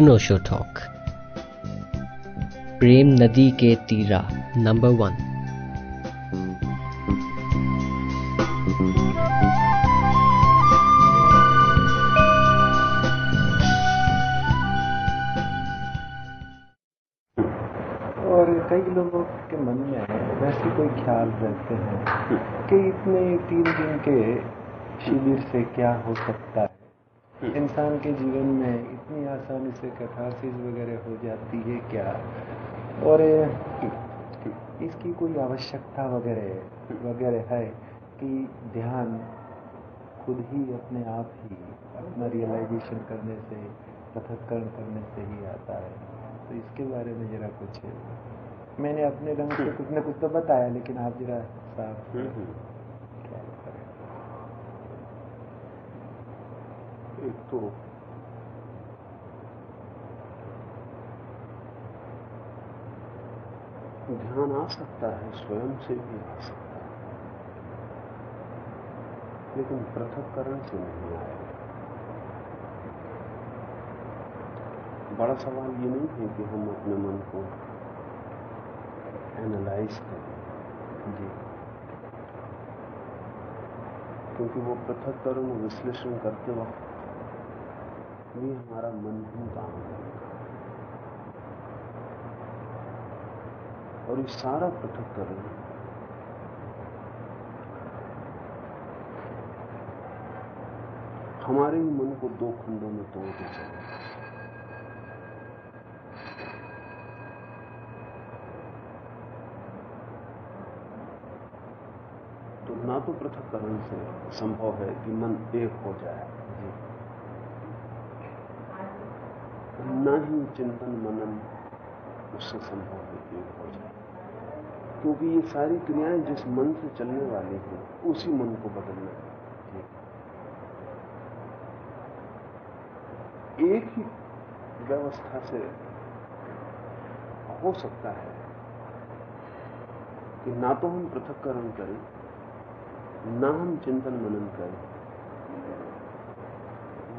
अनोशो talk. प्रेम नदी के तीरा नंबर वन और कई लोगों के मन में वैसे कोई ख्याल रहते हैं कि इतने तीन दिन के शिविर से क्या हो सकता है? इंसान के जीवन में इतनी आसानी से कैथारसिस वगैरह हो जाती है क्या? और इसकी कोई आवश्यकता वगैरह वगैरह है कि ध्यान खुद ही अपने आप ही अपना रियलाइजेशन करने से पृथककरण करने से ही आता है? तो इसके बारे में जरा कुछ मैंने अपने ढंग से कुछ न कुछ तो बताया लेकिन आप जरा साफ़ ख्याल करें एक तो ध्यान आ सकता है स्वयं से भी आ सकता है लेकिन पृथककरण से नहीं आएगा बड़ा सवाल ये नहीं है कि हम अपने मन को एनालाइज करें जी क्योंकि वो पृथककरण विश्लेषण करते वक्त भी हमारा मन ही काम करेगा और ये सारा पृथककरण हमारे ही मन को दो खंडों में तोड़ दे चलेगा तो ना तो पृथककरण से संभव है कि मन एक हो जाए। न ही चिंतन मनन उससे संभव है हो जाए। क्योंकि ये सारी क्रियाएँ जिस मन से चलने वाली हैं, उसी मन को बदलना है। एक ही व्यवस्था से हो सकता है कि ना तो हम पृथककरण करें, ना हम चिंतन मनन करें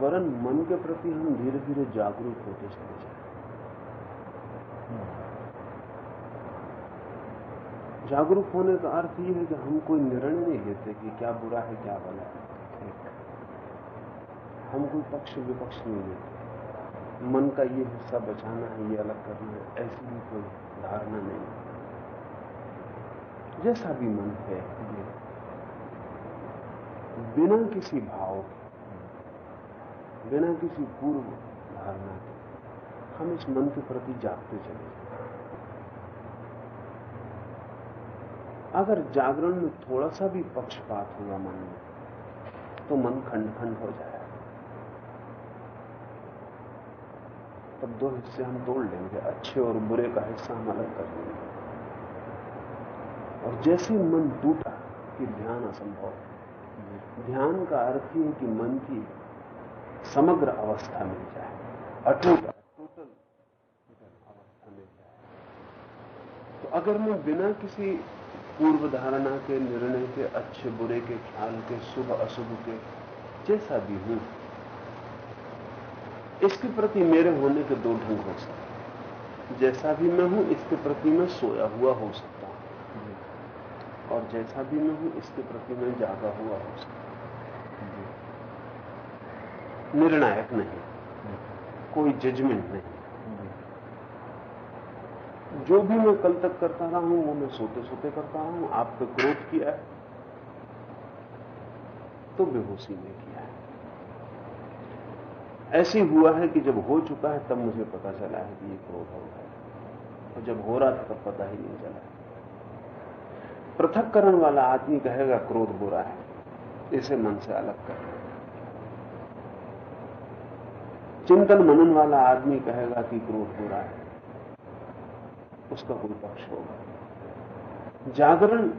वरन मन के प्रति हम धीरे धीरे जागरूक होते चले जाए। जागरूक होने का अर्थ यह है कि हम कोई निर्णय नहीं लेते कि क्या बुरा है, क्या भला है। हम कोई पक्ष विपक्ष नहीं लेते। मन का ये हिस्सा बचाना है, ये अलग करना है, ऐसी भी कोई धारणा नहीं। जैसा भी मन है, ये बिना किसी भाव के बिना किसी पूर्व धारणा के, हम इस मन के प्रति जागते चले अगर जागरण में थोड़ा सा भी पक्षपात होगा मन में तो मन खंड खंड हो जाएगा तब दो हिस्से हम तोड़ लेंगे, अच्छे और बुरे का हिस्सा हम अलग कर लेंगे। और जैसे मन टूटा कि ध्यान असंभव ध्यान का अर्थ ही है कि मन की समग्र अवस्था मिल जाए। अटूट, टोटल अवस्था मिल जाए। तो अगर मैं बिना किसी पूर्व धारणा के, निर्णय के, अच्छे, बुरे के, ख्याल के, शुभ, अशुभ के, जैसा भी हूँ, इसके प्रति मेरे होने के दो ढंग हो सकते जैसा भी मैं हूँ, इसके प्रति मैं सोया हुआ हो सकता हूँ। और जैसा भी मैं हूँ, इसके प्रति मैं जागा हुआ हो सकता निर्णायक नहीं, कोई जजमेंट नहीं। जो भी मैं कल तक करता रहा हूँ, वो मैं सोते सोते करता रहा हूँ आप पे क्रोध किया है तो बेहोशी में किया है। ऐसे हुआ है कि जब हो चुका है, तब मुझे पता चला है कि ये क्रोध हो गया और जब हो रहा था, तब पता ही नहीं चला पृथककरण वाला आदमी कहेगा, क्रोध हो रहा है। इसे मन से अलग कर। चिंतन मनन वाला आदमी कहेगा कि क्रोध बुरा है। उसका कोई पक्ष होगा। जागरण,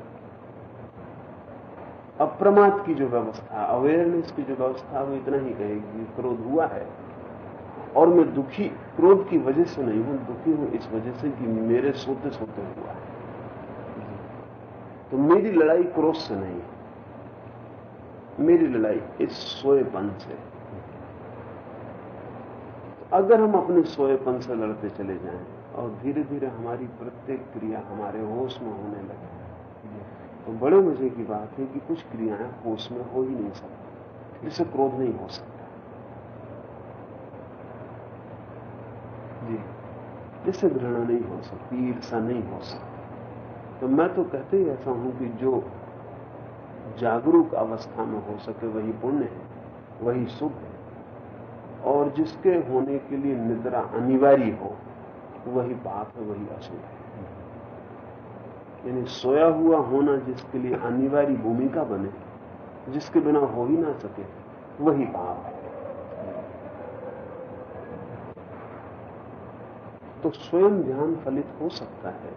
अप्रमाद की जो व्यवस्था अवेयरनेस की जो व्यवस्था, वो इतना ही कहेगी क्रोध हुआ है। और मैं दुखी, क्रोध की वजह से नहीं हूँ, दुखी हूँ इस वजह से कि मेरे सोते सोते हुआ है। तो मेरी लड़ाई क्रोध से नहीं है। मेरी लड़ाई इस सोएपन से अगर हम अपने सोएपन से लड़ते चले जाएँ और धीरे धीरे हमारी प्रत्येक क्रिया हमारे होश में होने लगे तो बड़े मज़े की बात है कि कुछ क्रियाएँ होश में हो ही नहीं सकती जिससे क्रोध नहीं हो सकता। जी। जिससे घृणा नहीं हो सकती ईर्षा नहीं हो सकती। तो मैं तो कहते ही ऐसा हूँ कि जो जागरूक अवस्था में हो सके वही पुण्य है वही शुभ है। और जिसके होने के लिए निद्रा अनिवार्य हो, वही पाप है, वही अशुभ है। यानी सोया हुआ होना जिसके लिए अनिवार्य भूमिका बने, जिसके बिना हो ही ना सके, वही पाप है। तो स्वयं ध्यान फलित हो सकता है,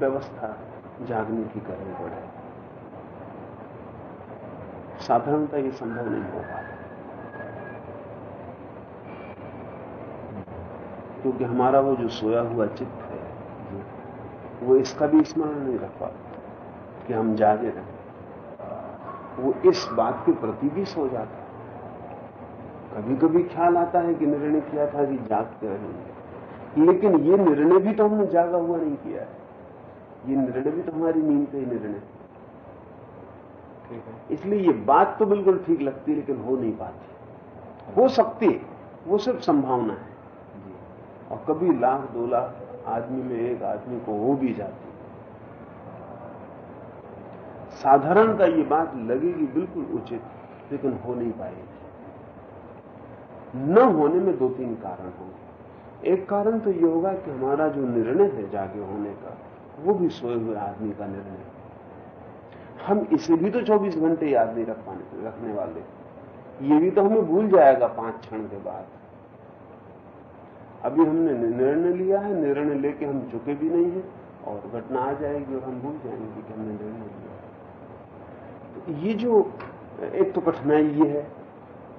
व्यवस्था जागने की करनी पड़े। साधारणता ये संभव नहीं हो पाता। क्योंकि हमारा वो जो सोया हुआ चित्त है वो इसका भी स्मरण नहीं रख पाता कि हम जागे रहे। वो इस बात के प्रति भी सो जाता है। कभी कभी ख्याल आता है कि निर्णय किया था कि जागते रहेंगे। लेकिन ये निर्णय भी तो हमने जागा हुआ नहीं किया है। ये निर्णय भी तो हमारी नींद का ही निर्णय इसलिए ये बात तो बिल्कुल ठीक लगती है, लेकिन हो नहीं पाती। हो सकती वो सिर्फ़ संभावना है। और कभी लाख, दो लाख आदमी में एक आदमी को हो भी जाती है। साधारणता ये बात लगेगी बिल्कुल उचित, लेकिन हो नहीं पाएगी। न होने में दो तीन कारण होंगे। एक कारण तो ये होगा कि हमारा जो निर्णय है जागे होने का, वो भी सोए हुए आदमी का निर्णय हम इसे भी तो 24 घंटे याद नहीं रख पाने, रखने वाले। ये भी तो हमें भूल जाएगा पाँच क्षण के बाद। अभी हमने निर्णय लिया है, निर्णय लेके हम झुके भी नहीं हैं और घटना आ जाएगी और हम भूल जाएँगे कि हमने निर्णय लिया तो ये जो, एक तो कठिनाई ये है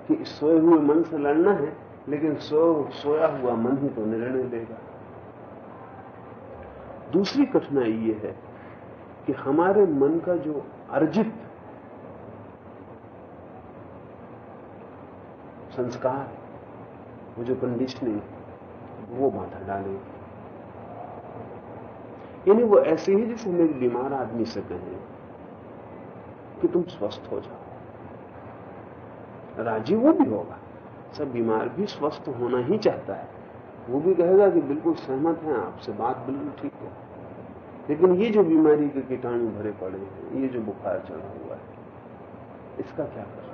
कि सोए हुए मन से लड़ना है, लेकिन सो, सोया हुआ मन ही तो निर्णय लेगा। दूसरी कठिनाई ये है कि हमारे मन का जो अर्जित संस्कार वो जो कंडीशनिंग है वो बाधा डालेगी यानी वो ऐसे ही जैसे मेरे बीमार आदमी से कहें कि तुम स्वस्थ हो जाओ। राज़ी वो भी होगा। सब बीमार भी स्वस्थ होना ही चाहता है। वो भी कहेगा कि बिल्कुल सहमत है, आपसे बात बिल्कुल ठीक है। लेकिन ये जो बीमारी के कीटाणु भरे पड़े हैं, ये जो बुखार चढ़ा हुआ है, इसका क्या कर?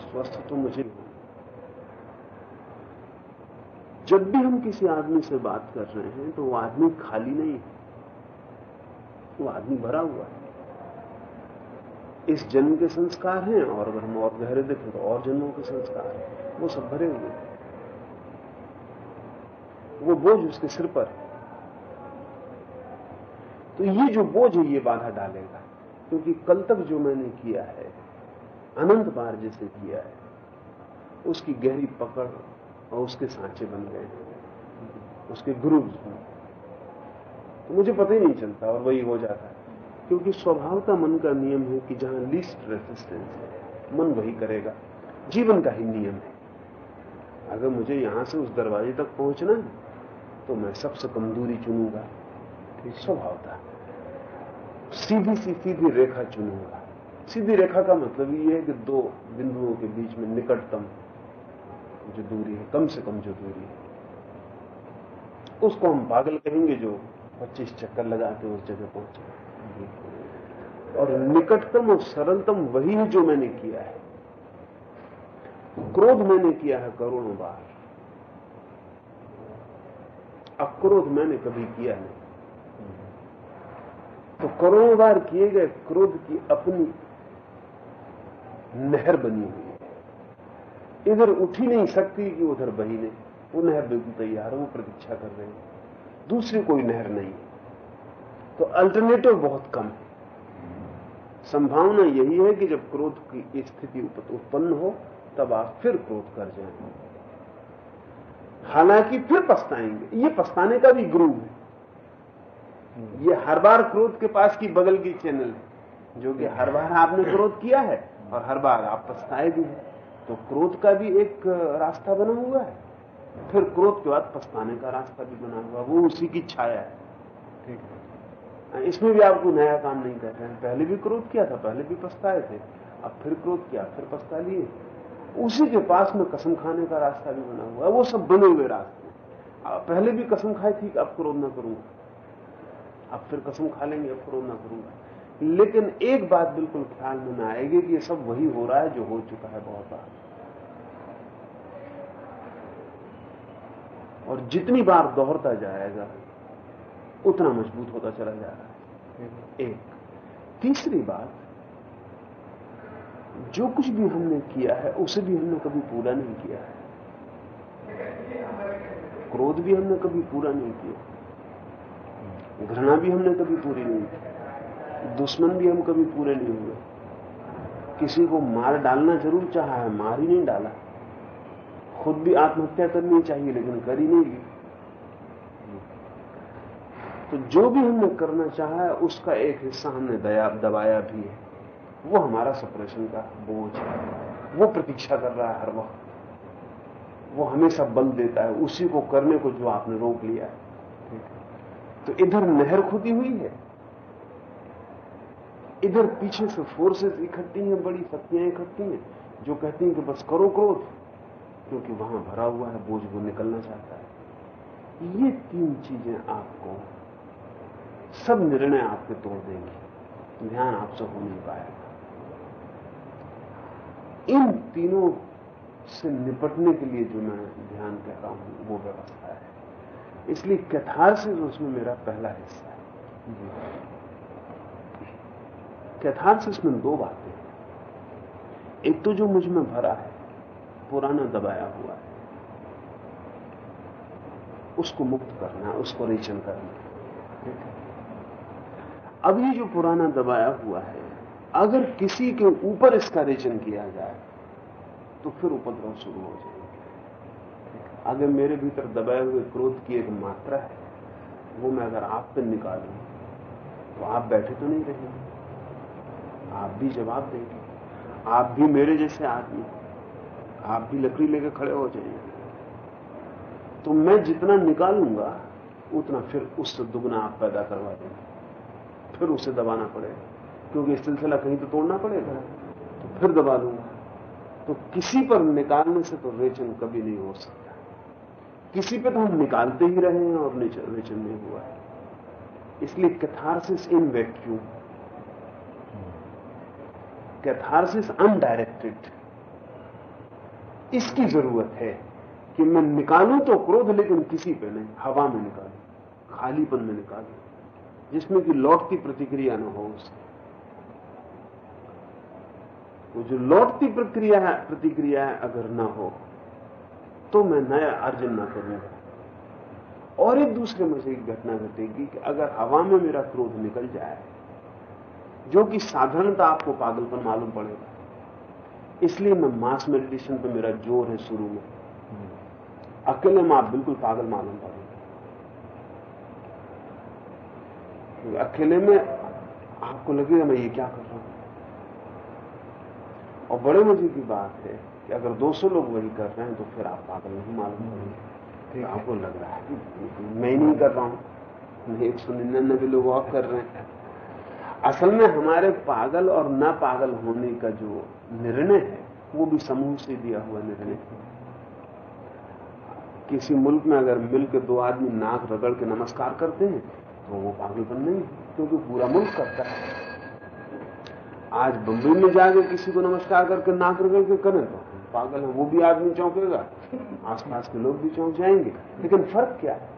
स्वस्थ तो मुझे भी होना जब भी हम किसी आदमी से बात कर रहे हैं तो वो आदमी खाली नहीं है। वो आदमी भरा हुआ है। इस जन्म के संस्कार हैं, और अगर हम और गहरे देखें तो और जन्मों के संस्कार हैं। वो सब भरे हुए हैं। वो बोझ उसके सिर पर है। तो ये जो बोझ है, ये बाधा डालेगा। क्योंकि कल तक जो मैंने किया है, अनंत बार जैसे किया है, उसकी गहरी पकड़ और उसके सांचे बन गए। उसके ग्रुव तो मुझे पता ही नहीं चलता और वही हो जाता है। क्योंकि स्वभाव का मन का नियम है कि जहाँ लीस्ट रेसिस्टेंस है, मन वही करेगा। जीवन का ही नियम है। अगर मुझे यहाँ से उस दरवाजे तक पहुँचना है तो मैं सबसे कम दूरी चुनूँगा स्वभाव था। सीधी सी, सीधी रेखा चुनूँगा। सीधी रेखा का मतलब ये है कि दो बिंदुओं के बीच में निकटतम जो दूरी है, कम से कम जो दूरी है। उसको हम पागल कहेंगे जो 25 चक्कर लगाते उस जगह पहुँचे। और निकटतम और सरलतम वही है जो मैंने किया है। क्रोध मैंने किया है करोड़ों बार। अक्रोध मैंने कभी किया नहीं। तो करोड़ों बार किए गए क्रोध की अपनी नहर बनी हुई। इधर उठ ही नहीं सकती कि उधर बही नहीं। वो नहर बिल्कुल तैयार है, वो प्रतीक्षा कर रहे हैं। दूसरी कोई नहर नहीं। तो अल्टरनेटिव बहुत कम है। संभावना यही है कि जब क्रोध की स्थिति उत्पन्न हो, तब आप फिर क्रोध कर जाएँगे। हालाँकि फिर पछताएँगे। ये पछताने का भी ग्रूव है। ये हर बार क्रोध के पास की बगल की चैनल है। जो कि हर बार आपने क्रोध किया है, और हर बार आप पछताए भी हैं। तो क्रोध का भी एक रास्ता बना हुआ है। फिर क्रोध के बाद पछताने का रास्ता भी बना हुआ वो उसी की छाया है। ठीक है। इसमें भी आपको नया काम नहीं कर रहे हैं। पहले भी क्रोध किया था, पहले भी पछताए थे। अब फिर क्रोध किया, फिर पछता लिए। उसी के पास में कसम खाने का रास्ता भी बना हुआ है। वो सब बने हुए रास्ते। पहले भी कसम खाई थी अब क्रोध ना करूँगा। अब फिर कसम खा लेंगे, अब क्रोध ना करूँगा। लेकिन एक बात बिल्कुल ख्याल में ना आएगी कि ये सब वही हो रहा है जो हो चुका है बहुत बार। और जितनी बार दोहरता जाएगा, उतना मज़बूत होता चला जा रहा है। एक। तीसरी बात, जो कुछ भी हमने किया है, उसे भी हमने कभी पूरा नहीं किया है। क्रोध भी हमने कभी पूरा नहीं किया। घृणा भी हमने कभी पूरी नहीं की। दुश्मन भी हम कभी पूरे नहीं हुए। किसी को मार डालना ज़रूर चाहा है, मार ही नहीं डाला। खुद भी आत्महत्या करनी चाहिए, लेकिन कर ही नहीं। तो जो भी हमने करना चाहा है, उसका एक हिस्सा हमने दया, दबाया भी है। वो हमारा सपरेशन का बोझ है। वो प्रतीक्षा कर रहा है हर वक्त। वो हमेशा बल देता है। उसी को करने को जो आपने रोक लिया है। तो इधर नहर खुदी हुई है। इधर पीछे से फोर्सेस इकट्ठी हैं, बड़ी शक्तियाँ इकट्ठी हैं, जो कहती हैं कि बस करो क्रोध, क्योंकि वहाँ भरा हुआ है, बोझ वो निकलना चाहता है। ये तीन चीज़ें आपको, सब निर्णय आपके तोड़ देंगे। ध्यान आपसे हो नहीं पाएगा। इन तीनों से निपटने के लिए जो मैं ध्यान कह रहा हूँ, वो व्यवस्था है। इसलिए कैथारसिस उसमें मेरा पहला हिस्सा है। कैथारसिस में दो बातें एक तो जो मुझमें भरा है, पुराना दबाया हुआ है, उसको मुक्त करना, उसको रेचन करना। अब ये जो पुराना दबाया हुआ है, अगर किसी के ऊपर इसका रेचन किया जाए तो फिर उपद्रव शुरू हो जाएँगे। अगर मेरे भीतर दबाए हुए क्रोध की एक मात्रा है, वो मैं अगर आप पर निकालू तो आप बैठे तो नहीं रहेंगे। आप भी जवाब देंगे आप भी मेरे जैसे आदमी आप भी लकड़ी लेकर खड़े हो जाएँगे तो मैं जितना निकालूँगा, उतना फिर उससे दुगना आप पैदा करवा देंगे। फिर उसे दबाना पड़ेगा। क्योंकि सिलसिला कहीं तो तोड़ना पड़ेगा। तो फिर दबा लूँगा। तो किसी पर निकालने से तो रेचन कभी नहीं हो सकता। किसी पर तो हम निकालते ही रहे हैं और रेचन नहीं हुआ है। इसलिए catharsis in vacuum catharsis undirected इसकी ज़रूरत है कि मैं निकालूं तो क्रोध, लेकिन किसी पे नहीं, हवा में निकालू, खालीपन में निकालू, जिसमें कि लौटती प्रतिक्रिया न हो उसकी। वो जो लौटती प्रक्रिया है, प्रतिक्रिया है, अगर ना हो तो मैं नया अर्जन ना करूँगा और एक दूसरे में से एक घटना घटेगी कि अगर हवा में मेरा क्रोध निकल जाए जो कि साधारणता आपको पागलपन मालूम पड़ेगा। इसलिए मैं मास मेडिटेशन पर मेरा ज़ोर है शुरू में। अकेले में आप बिल्कुल पागल मालूम पड़ेगा। अकेले में आपको लगेगा मैं ये क्या कर रहा हूँ? और बड़े मज़े की बात है कि अगर 200 लोग वही कर रहे हैं तो फिर आप पागल नहीं मालूम पड़ेंगे। तो आपको लग रहा है कि मैं नहीं कर रहा हूँ। एक सौ निन्यानबे लोग और कर रहे हैं। असल में हमारे पागल और न पागल होने का जो निर्णय है, वो भी समूह से दिया हुआ निर्णय है। किसी मुल्क में अगर मिलकर दो आदमी नाक रगड़ के नमस्कार करते हैं तो वो पागलपन नहीं क्योंकि पूरा मुल्क करता है। आज बंबई में जाकर किसी को नमस्कार करके नाक रगड़ के करें तो पागल है, वो भी आदमी चौंकेगा, आसपास के लोग भी चौंक जाएँगे। लेकिन फ़र्क क्या है?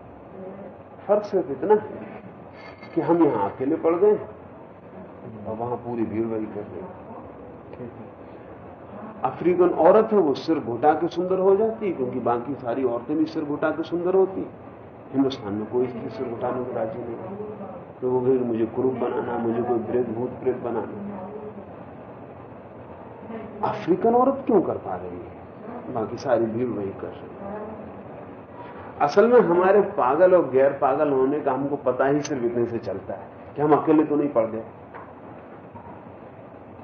फ़र्क सिर्फ़ इतना है कि हम यहाँ अकेले पड़ गए और वहाँ पूरी भीड़ वही कर रही अफ्रीकन औरत है वो सिर घुटा के सुंदर हो जाती क्योंकि बाकी सारी औरतें भी सिर घुटा के सुंदर होती हिंदुस्तान में कोई स्त्री सिर घुटाने को राज़ी नहीं तो वो मुझे कुरूप बनाना मुझे कोई प्रेत भूत प्रेत बनाना अफ्रीकन औरत क्यों कर पा रही है? बाकी सारी भीड़ वही कर रही असल में हमारे पागल और गैर पागल होने का हमको पता ही सिर्फ़ इतने से चलता है कि हम अकेले तो नहीं पड़ गए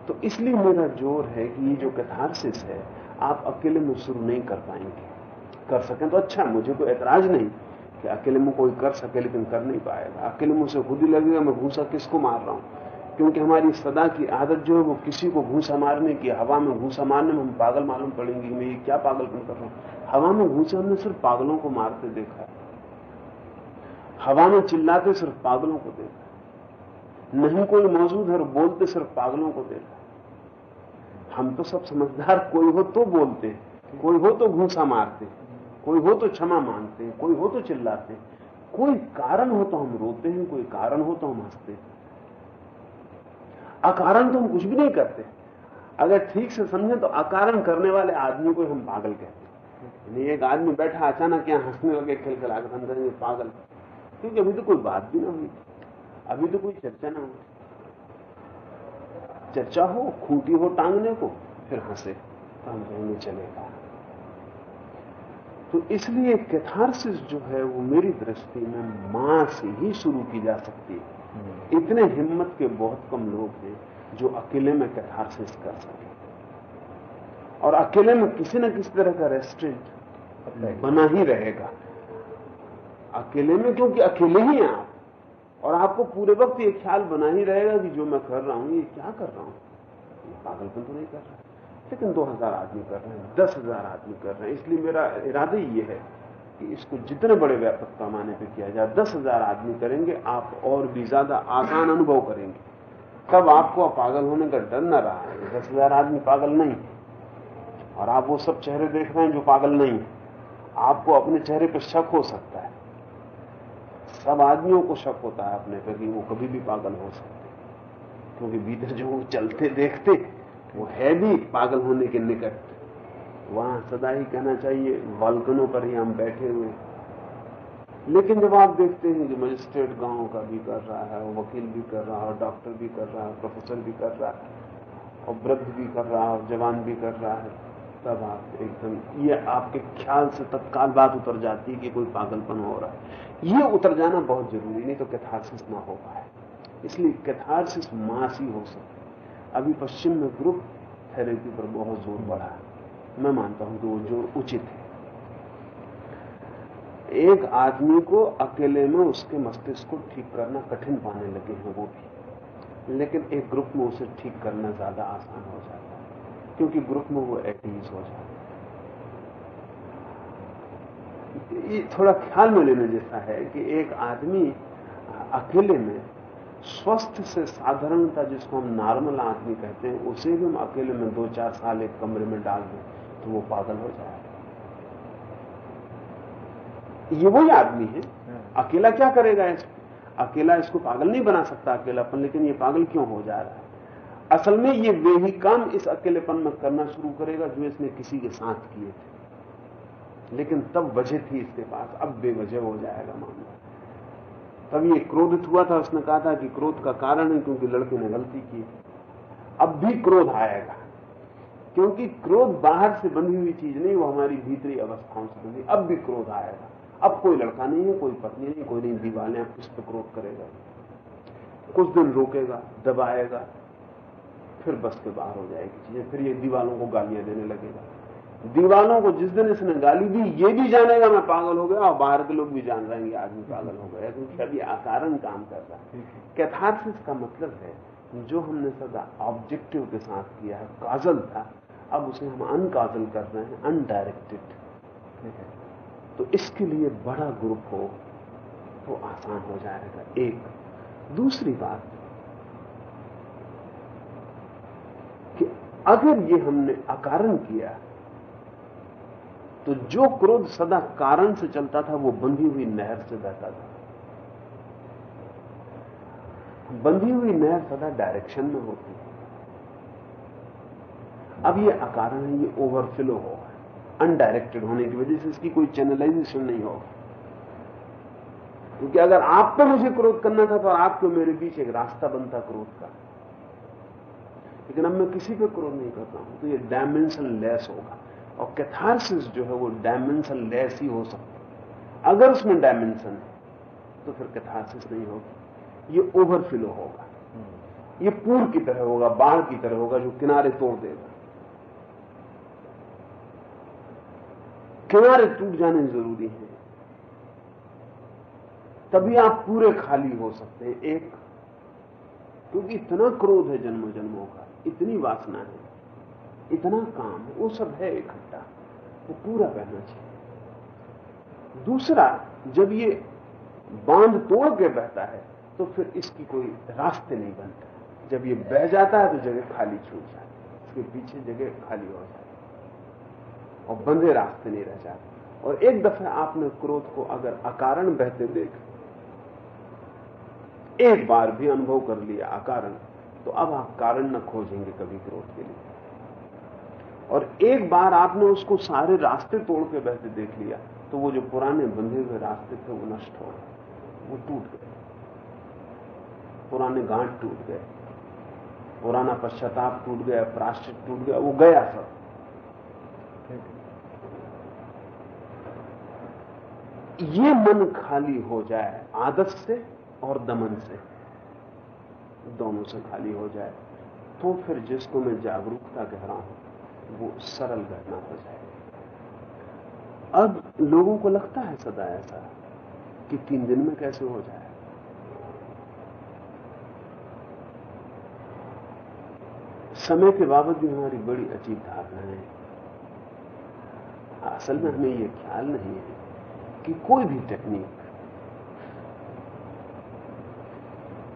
तो इसलिए मेरा ज़ोर है कि ये जो कैथारसिस है, आप अकेले में शुरू नहीं कर पाएँगे। कर सकें तो अच्छा मुझे कोई ऐतराज नहीं कि अकेले में कोई कर सके, लेकिन कर नहीं पाएगा। अकेले मुझसे खुद ही लगेगा, मैं भूसा किसको मार रहा हूँ? क्योंकि हमारी सदा की आदत जो है, वो किसी को भूसा मारने की, हवा में घूसा मारने में हम पागल मालूम पड़ेंगे मैं ये क्या पागलपन कर रहा हूँ। हवा में घूसे हमने सिर्फ़ पागलों को मारते देखा हवा में चिल्लाते सिर्फ़ पागलों को देखा नहीं कोई मौजूद है और बोलते सिर्फ़ पागलों को देखा हम तो सब समझदार, कोई हो तो बोलते कोई हो तो घूसा मारते कोई हो तो क्षमा मांगते हैं, कोई हो तो चिल्लाते कोई कारण हो तो हम रोते हैं, कोई कारण हो तो हम हँसते हैं। अकारण तो हम कुछ भी नहीं करते। अगर ठीक से समझें तो अकारण करने वाले आदमी को हम पागल कहते हैं। एक आदमी बैठा अचानक यहाँ हंसने लगे खिलखिला कर हम कहेंगे पागल। क्योंकि अभी तो कोई बात भी ना हुई। अभी तो कोई चर्चा ना हुई। चर्चा हो खूंटी हो टांगने को फिर हंसे तो हम कहेंगे चलेगा तो इसलिए कैथारसिस जो है वो मेरी दृष्टि में माँ से ही शुरू की जा सकती है। इतने हिम्मत के बहुत कम लोग हैं जो अकेले में कैथारसिस कर सके। और अकेले में किसी न किसी तरह का रेस्टोरेंट बना ही रहेगा। अकेले में क्योंकि अकेले ही हैं आप और आपको पूरे वक्त ये ख्याल बना ही रहेगा कि जो मैं कर रहा हूँ, ये क्या कर रहा हूँ? ये पागलपन तो नहीं कर रहा। लेकिन दो हज़ार आदमी कर रहे हैं, दस हज़ार आदमी कर रहे हैं। इसलिए मेरा इरादा ये है कि इसको जितने बड़े व्यापक पैमाने पर किया जाए, दस हज़ार आदमी करेंगे, आप और भी ज़्यादा आसान अनुभव करेंगे। तब आपको पागल होने का डर न रहा है। दस हज़ार आदमी पागल नहीं और आप वो सब चेहरे देख रहे हैं जो पागल नहीं है। आपको अपने चेहरे पर शक हो सकता है। सब आदमियों को शक होता है अपने पर कि वो कभी भी पागल हो सकते क्योंकि भीतर जो वो चलते देखते, वो है भी पागल होने के निकट। वहाँ सदा ही कहना चाहिए वालकनों पर ही हम बैठे हुए लेकिन जब आप देखते हैं कि मजिस्ट्रेट गाँव का भी कर रहा है, वकील भी कर रहा है, डॉक्टर भी कर रहा है, प्रोफेसर भी कर रहा है, और वृद्ध भी कर रहा है जवान भी कर रहा है तब आप एकदम, ये आपके ख्याल से तत्काल बात उतर जाती है कि कोई पागलपन हो रहा है। ये उतर जाना बहुत ज़रूरी नहीं तो कैथारसिस ना हो पाए। इसलिए कैथारसिस मास ही हो। सकती अभी पश्चिम में ग्रुप थेरेपी पर बहुत ज़ोर बढ़ा है। मैं मानता हूँ कि वो ज़ोर उचित है। एक आदमी को अकेले में उसके मस्तिष्क को ठीक करना कठिन पाने लगे हैं वो भी। लेकिन एक ग्रुप में उसे ठीक करना ज़्यादा आसान हो जाता है। क्योंकि ग्रुप में वो एटीज हो जाता है ये थोड़ा ख्याल में लेने जैसा है कि एक आदमी अकेले में स्वस्थ से साधारणता जिसको हम नॉर्मल आदमी कहते हैं उसे भी हम अकेले में दो चार साल एक कमरे में डाल दें तो वो पागल हो जाए। ये वही आदमी है। अकेला क्या करेगा इसको? अकेला इसको पागल नहीं बना सकता अकेलापन लेकिन ये पागल क्यों हो जा रहा है? असल में ये वे ही काम इस अकेलेपन में करना शुरू करेगा जो इसने किसी के साथ किए थे। लेकिन तब वजह थी इसके पास। अब बेवजह हो जाएगा मामला। तब ये क्रोधित हुआ था, उसने कहा था कि क्रोध का कारण है क्योंकि लड़के ने गलती की अब भी क्रोध आएगा। क्योंकि क्रोध बाहर से बंधी हुई चीज़ नहीं, वो हमारी भीतरी अवस्थाओं से बंधी। अब भी क्रोध आएगा। अब कोई लड़का नहीं है, कोई पत्नी नहीं, कोई नहीं दीवाने अब किस पर क्रोध करेगा। कुछ दिन रोकेगा, दबाएगा फिर बस के बाहर हो जाएगी चीज़ें फिर ये दीवालों को गालियाँ देने लगेगा। दीवालों को जिस दिन इसने गाली दी ये भी जानेगा मैं पागल हो गया और बाहर के लोग भी जान रहे हैं आदमी पागल हो गया क्योंकि अभी अकारण काम कर रहा है। कैथारसिस का मतलब है जो हमने सदा ऑब्जेक्टिव के साथ किया है काजल था अब उसे हम अनकाजल कर रहे हैं अनडायरेक्टेड तो इसके लिए बड़ा ग्रुप हो तो आसान हो जाएगा। एक दूसरी बात कि अगर ये हमने अकारण किया तो जो क्रोध सदा कारण से चलता था, वो बंधी हुई नहर से बहता था। बंधी हुई नहर सदा डायरेक्शन में होती है। अब ये अकारण है, ये ओवरफ्लो होगा अनडायरेक्टेड होने की वजह से इसकी कोई चैनलाइजेशन नहीं होगा क्योंकि अगर आप पर मुझे क्रोध करना था तो आपको मेरे बीच एक रास्ता बनता क्रोध का। लेकिन अब मैं किसी पर क्रोध नहीं करता हूँ तो ये डायमेंशन लेस होगा। और कैथारसिस जो है वो डायमेंशन लेस ही हो सकता है। अगर उसमें डायमेंशन है तो फिर कैथारसिस नहीं होगी। ये ओवरफ्लो होगा। ये पूर की तरह होगा, बाढ़ की तरह होगा, जो किनारे तोड़ देगा। किनारे टूट जाने ज़रूरी हैं। तभी आप पूरे खाली हो सकते हैं। एक क्योंकि इतना क्रोध है जन्मों जन्मों का, इतनी वासना है, इतना काम वो सब है इकट्ठा, वो पूरा बहना चाहिए। दूसरा, जब ये बाँध तोड़ के बहता है तो फिर इसकी कोई रास्ते नहीं बनते। जब ये बह जाता है तो जगह खाली छूट जाती है, इसके पीछे जगह खाली हो जाती और बंधे रास्ते नहीं रह जाते। और एक दफे आपने क्रोध को अगर अकारण बहते देख एक बार भी अनुभव कर लिया अकारण तो अब आप कारण न खोजेंगे कभी क्रोध के लिए। और एक बार आपने उसको सारे रास्ते तोड़ के बहते देख लिया तो वो जो पुराने बंधे हुए रास्ते थे, वो नष्ट हो गए, वो टूट गए। पुराने गांठ टूट गए, पुराना पश्चाताप टूट गया प्राश्चित टूट गया, वो गया सब। ये मन खाली हो जाए आदत से और दमन से दोनों से खाली हो जाए तो फिर जिसको मैं जागरूकता कह रहा हूँ, वो सरल घटना हो जाए अब लोगों को लगता है सदा ऐसा कि तीन दिन में कैसे हो जाए। समय के बाबत भी हमारी बड़ी अजीब धारणा है। असल में हमें यह ख्याल नहीं है कि कोई भी टेक्निक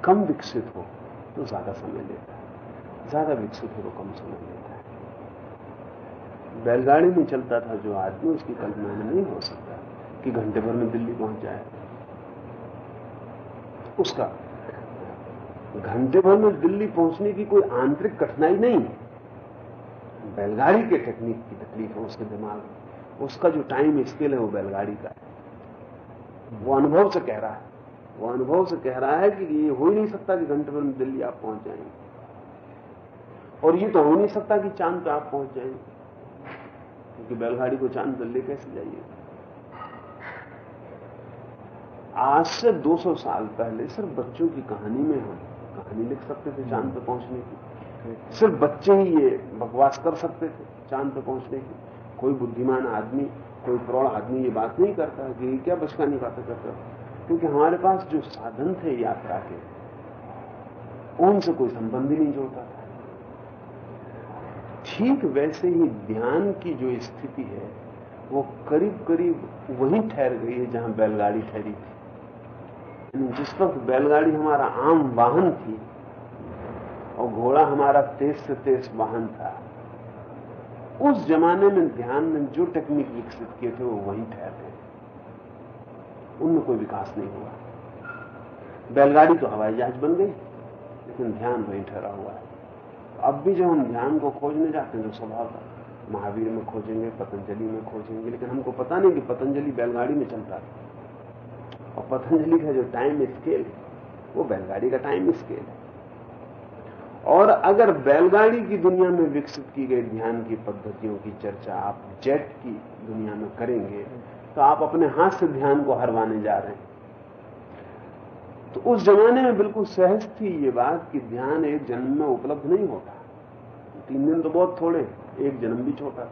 कम विकसित हो तो ज़्यादा समय लेता है। ज़्यादा विकसित हो तो कम समय लेता है। बैलगाड़ी में चलता था जो आदमी, उसकी कल्पना में नहीं हो सकता कि घंटे भर में दिल्ली पहुँच जाए। उसका घंटे भर में दिल्ली पहुँचने की कोई आंतरिक कठिनाई नहीं है। बैलगाड़ी के टेक्निक की तकलीफ़ है उसके दिमाग में। उसका जो टाइम स्केल है, वो बैलगाड़ी का है। वो अनुभव से कह रहा है। वो अनुभव से कह रहा है कि ये हो ही नहीं सकता कि घंटे भर में दिल्ली आप पहुँच जाएँगे। और ये तो हो नहीं सकता कि चाँद पे आप पहुँच जाएँगे। क्योंकि बैलगाड़ी को चाँद पर ले कैसे जाइए? आज से 200 साल पहले सिर्फ़ बच्चों की कहानी में हम कहानी लिख सकते थे चाँद पे पहुँचने की। सिर्फ़ बच्चे ही ये बकवास कर सकते थे चाँद पे पहुँचने की। कोई बुद्धिमान आदमी, कोई प्रौढ़ आदमी ये बात नहीं करता कि क्या बचकानी बातें करता क्योंकि हमारे पास जो साधन थे यात्रा के, उनसे कोई संबंध ही नहीं जोड़ता था। ठीक वैसे ही ध्यान की जो स्थिति है, वो करीब करीब वहीं ठहर गई है जहाँ बैलगाड़ी ठहरी थी। जिस वक्त बैलगाड़ी हमारा आम वाहन थी, और घोड़ा हमारा तेज से तेज वाहन था, उस जमाने में ध्यान में जो टेक्निक विकसित किए थे, वो वहीं ठहर गए। उनमें कोई विकास नहीं हुआ। बैलगाड़ी तो हवाई जहाज़ बन गई, लेकिन ध्यान वहीं ठहरा हुआ है। अब भी जब हम ध्यान को खोजने जाते हैं तो स्वभाव था, महावीर में खोजेंगे, पतंजलि में खोजेंगे, लेकिन हमको पता नहीं कि पतंजलि बैलगाड़ी में चलता था और पतंजलि का जो टाइम स्केल है, वो बैलगाड़ी का टाइम स्केल है। और अगर बैलगाड़ी की दुनिया में विकसित की गई ध्यान की पद्धतियों की चर्चा आप जेट की दुनिया में करेंगे तो आप अपने हाथ से ध्यान को हरवाने जा रहे हैं। तो उस जमाने में बिल्कुल सहज थी ये बात कि ध्यान एक जन्म में उपलब्ध नहीं होता। तीन दिन तो बहुत थोड़े एक जन्म भी छोटा।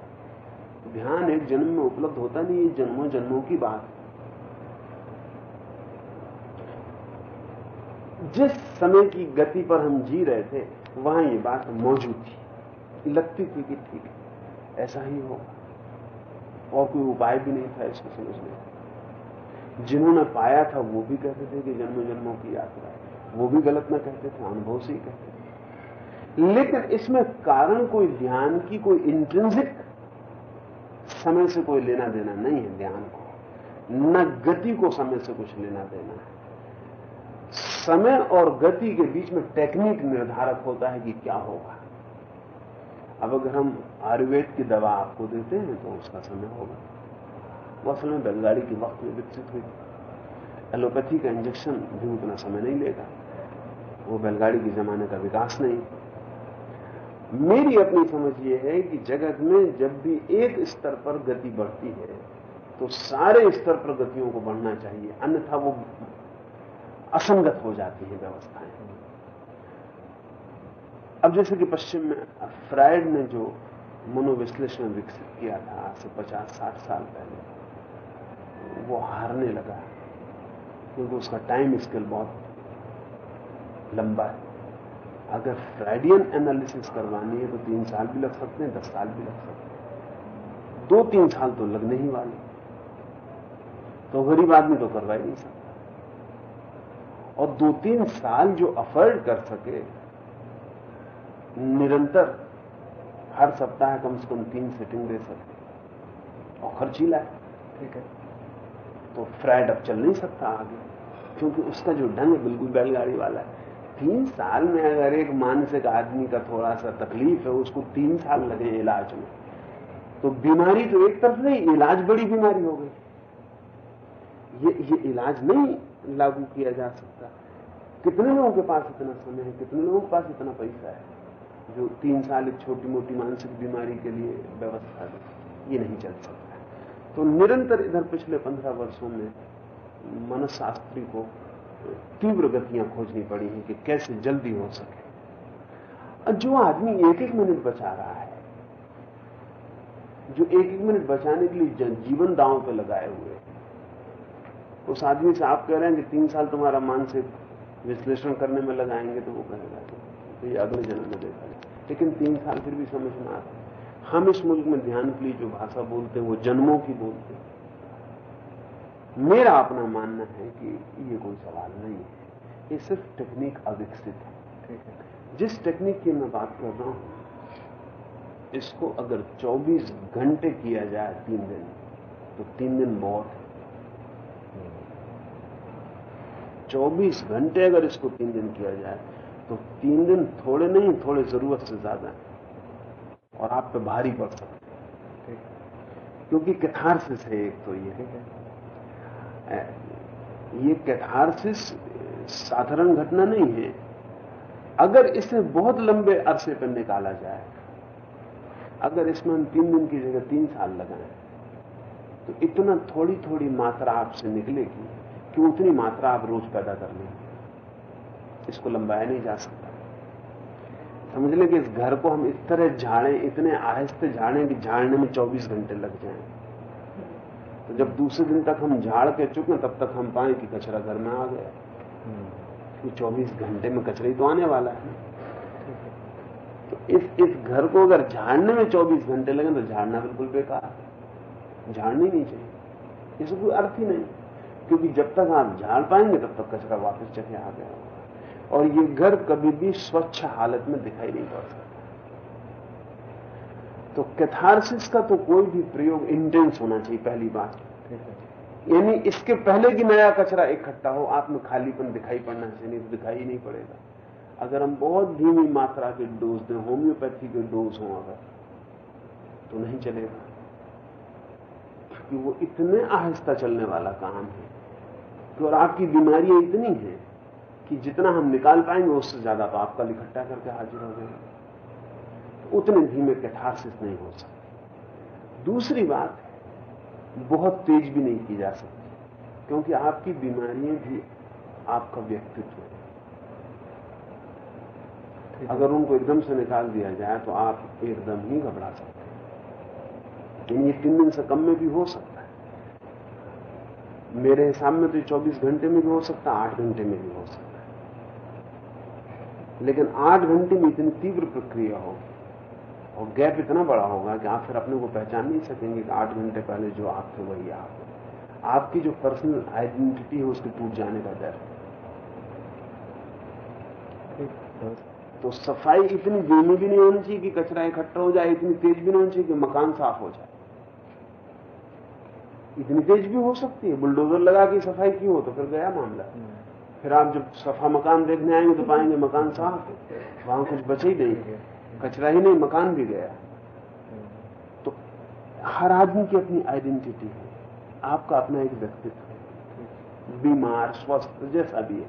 ध्यान एक जन्म में उपलब्ध होता नहीं, ये जन्मों जन्मों की बात। जिस समय की गति पर हम जी रहे थे, वहाँ ये बात मौजूद थी लगती थी कि ठीक है, ऐसा ही होगा। और कोई उपाय भी नहीं था इसको समझने का। जिन्होंने पाया था, वो भी कहते थे कि जन्मों जन्मों की यात्रा है। वो भी गलत ना कहते थे, अनुभव से ही कहते थे। लेकिन इसमें कारण कोई ध्यान की, कोई इंटेंसिक समय से कोई लेना देना नहीं है ध्यान को। न गति को समय से कुछ लेना देना है। समय और गति के बीच में टेक्निक निर्धारक होता है कि क्या होगा। अब अगर हम आयुर्वेद की दवा आपको देते हैं तो उसका समय होगा। वो असल में बैलगाड़ी के वक्त में विकसित हुई। एलोपैथी का इंजेक्शन भी उतना समय नहीं लेगा। वो बैलगाड़ी के जमाने का विकास नहीं। मेरी अपनी समझ ये है कि जगत में जब भी एक स्तर पर गति बढ़ती है तो सारे स्तर पर गतियों को बढ़ना चाहिए। अन्यथा वो असंगत हो जाती है व्यवस्थाएँ। अब जैसे कि पश्चिम में फ्रायड ने जो मनोविश्लेषण विकसित किया था, आज से पचास, साठ साल पहले, वो हारने लगा क्योंकि उसका टाइम स्केल बहुत लंबा है। अगर फ्राइडियन एनालिसिस करवानी है तो तीन साल भी लग सकते हैं, दस साल भी लग सकते हैं। दो तीन साल तो लगने ही वाले तो गरीब आदमी तो करवा ही नहीं सकता। और दो तीन साल जो अफर्ड कर सके निरंतर हर सप्ताह कम से कम तीन सेटिंग दे सकते और खर्चीला है। ठीक है। तो फ्राइड अब चल नहीं सकता आगे क्योंकि उसका जो ढंग है बिल्कुल बैलगाड़ी वाला है। तीन साल में अगर एक मानसिक आदमी का थोड़ा सा तकलीफ़ है उसको तीन साल लगे इलाज में तो बीमारी तो एक तरफ़ नहीं इलाज बड़ी बीमारी हो गई। ये ये इलाज नहीं लागू किया जा सकता। कितने लोगों के पास इतना समय है? कितने लोगों के पास इतना पैसा है? जो तीन साल एक छोटी मोटी मानसिक बीमारी के लिए व्यवस्था दे ये नहीं चल सकता तो निरंतर इधर पिछले पंद्रह वर्षों में मनशास्त्री को तीव्र गतियाँ खोजनी पड़ी हैं कि कैसे जल्दी हो सके। जो आदमी एक एक मिनट बचा रहा है, जो एक एक मिनट बचाने के लिए जीवन दांव पे लगाए हुए उस आदमी से आप कह रहे हैं कि तीन साल तुम्हारा मानसिक विश्लेषण करने में लगाएँगे तो वो कहेगा तो ये अगले जन्म में देखा जाए लेकिन तीन साल फिर भी समझ में आता हम इस मुल्क में ध्यान के लिए जो भाषा बोलते हैं वो जन्मों की बोलते हैं। मेरा अपना मानना है कि ये कोई सवाल नहीं है। ये सिर्फ़ टेक्निक अविकसित है। जिस टेक्निक की मैं बात कर रहा हूँ इसको अगर 24 घंटे किया जाए तीन दिन तो तीन दिन बहुत है। 24 घंटे अगर इसको तीन दिन किया जाए तो तीन दिन थोड़े नहीं थोड़े ज़रूरत से ज़्यादा है। और आप पे भारी पड़ सकते ठीक क्योंकि कैथारसिस है एक तो ये। है। ये कैथारसिस साधारण घटना नहीं है। अगर इसे बहुत लंबे अरसे पर निकाला जाए अगर इसमें हम तीन दिन की जगह तीन साल लगाएँ तो इतना थोड़ी थोड़ी मात्रा आपसे निकलेगी कि उतनी मात्रा आप रोज पैदा कर लेंगे। इसको लंबाया नहीं जा सकता। समझ लें कि इस घर को हम इस तरह झाड़ें, इतने आहिस्ते झाड़ें कि झाड़ने में 24 घंटे लग जाएँ। तो जब दूसरे दिन तक हम झाड़ के चुके तब तक हम पाए कि कचरा घर में आ गया। कि 24 घंटे में कचरा ही तो आने वाला है। तो इस इस घर को अगर झाड़ने में 24 घंटे लगे तो झाड़ना बिल्कुल बेकार है। झाड़नी नहीं चाहिए। इसको कोई अर्थ ही नहीं। क्योंकि जब तक आप झाड़ पाएँगे, तब तक कचरा वापस जगह आ गया होगा। और ये घर कभी भी स्वच्छ हालत में दिखाई नहीं पड़ सकता तो कैथारसिस का तो कोई भी प्रयोग इंटेंस होना चाहिए, पहली बात। यानी इसके पहले कि नया कचरा इकट्ठा हो आप में खालीपन दिखाई पड़ना चाहिए, नहीं तो दिखाई नहीं पड़ेगा। अगर हम बहुत धीमी मात्रा के डोज दें होम्योपैथी के डोज हों अगर तो नहीं चलेगा। क्योंकि वो इतने आहिस्ता चलने वाला काम है कि और आपकी बीमारियाँ इतनी हैं कि जितना हम निकाल पाएँगे उससे ज़्यादा तो आपका इकट्ठा करके हाजिर हो जाएगा। तो उतने धीमे कैथारसिस नहीं हो सकते। दूसरी बात बहुत तेज भी नहीं की जा सकती क्योंकि आपकी बीमारियाँ भी आपका व्यक्तित्व है। अगर उनको एकदम से निकाल दिया जाए तो आप एकदम ही घबरा सकते हैं। लेकिन ये तीन दिन से कम में भी हो सकता है। मेरे हिसाब में तो 24 घंटे में भी हो सकता है आठ घंटे में भी हो सकता है। लेकिन आठ घंटे में इतनी तीव्र प्रक्रिया हो और गैप इतना बड़ा होगा कि आप फिर अपने को पहचान नहीं सकेंगे कि आठ घंटे पहले जो आप थे वही आप आपकी जो पर्सनल आइडेंटिटी है उसके टूट जाने का डर। है तो सफ़ाई इतनी धीमी भी नहीं होनी चाहिए कि कचरा इकट्ठा हो जाए, इतनी तेज भी नहीं होनी चाहिए कि मकान साफ़ हो जाए। इतनी तेज भी हो सकती है। बुलडोजर लगा के सफ़ाई की हो तो फिर गया मामला। फिर आप जब सफ़ा मकान देखने आएँगे तो पाएँगे मकान साफ़ है। वहाँ कुछ बचे ही नहीं कचरा ही नहीं, मकान भी गया। तो हर आदमी की अपनी आइडेंटिटी है। आपका अपना एक व्यक्तित्व है। बीमार, स्वस्थ, जैसा भी है।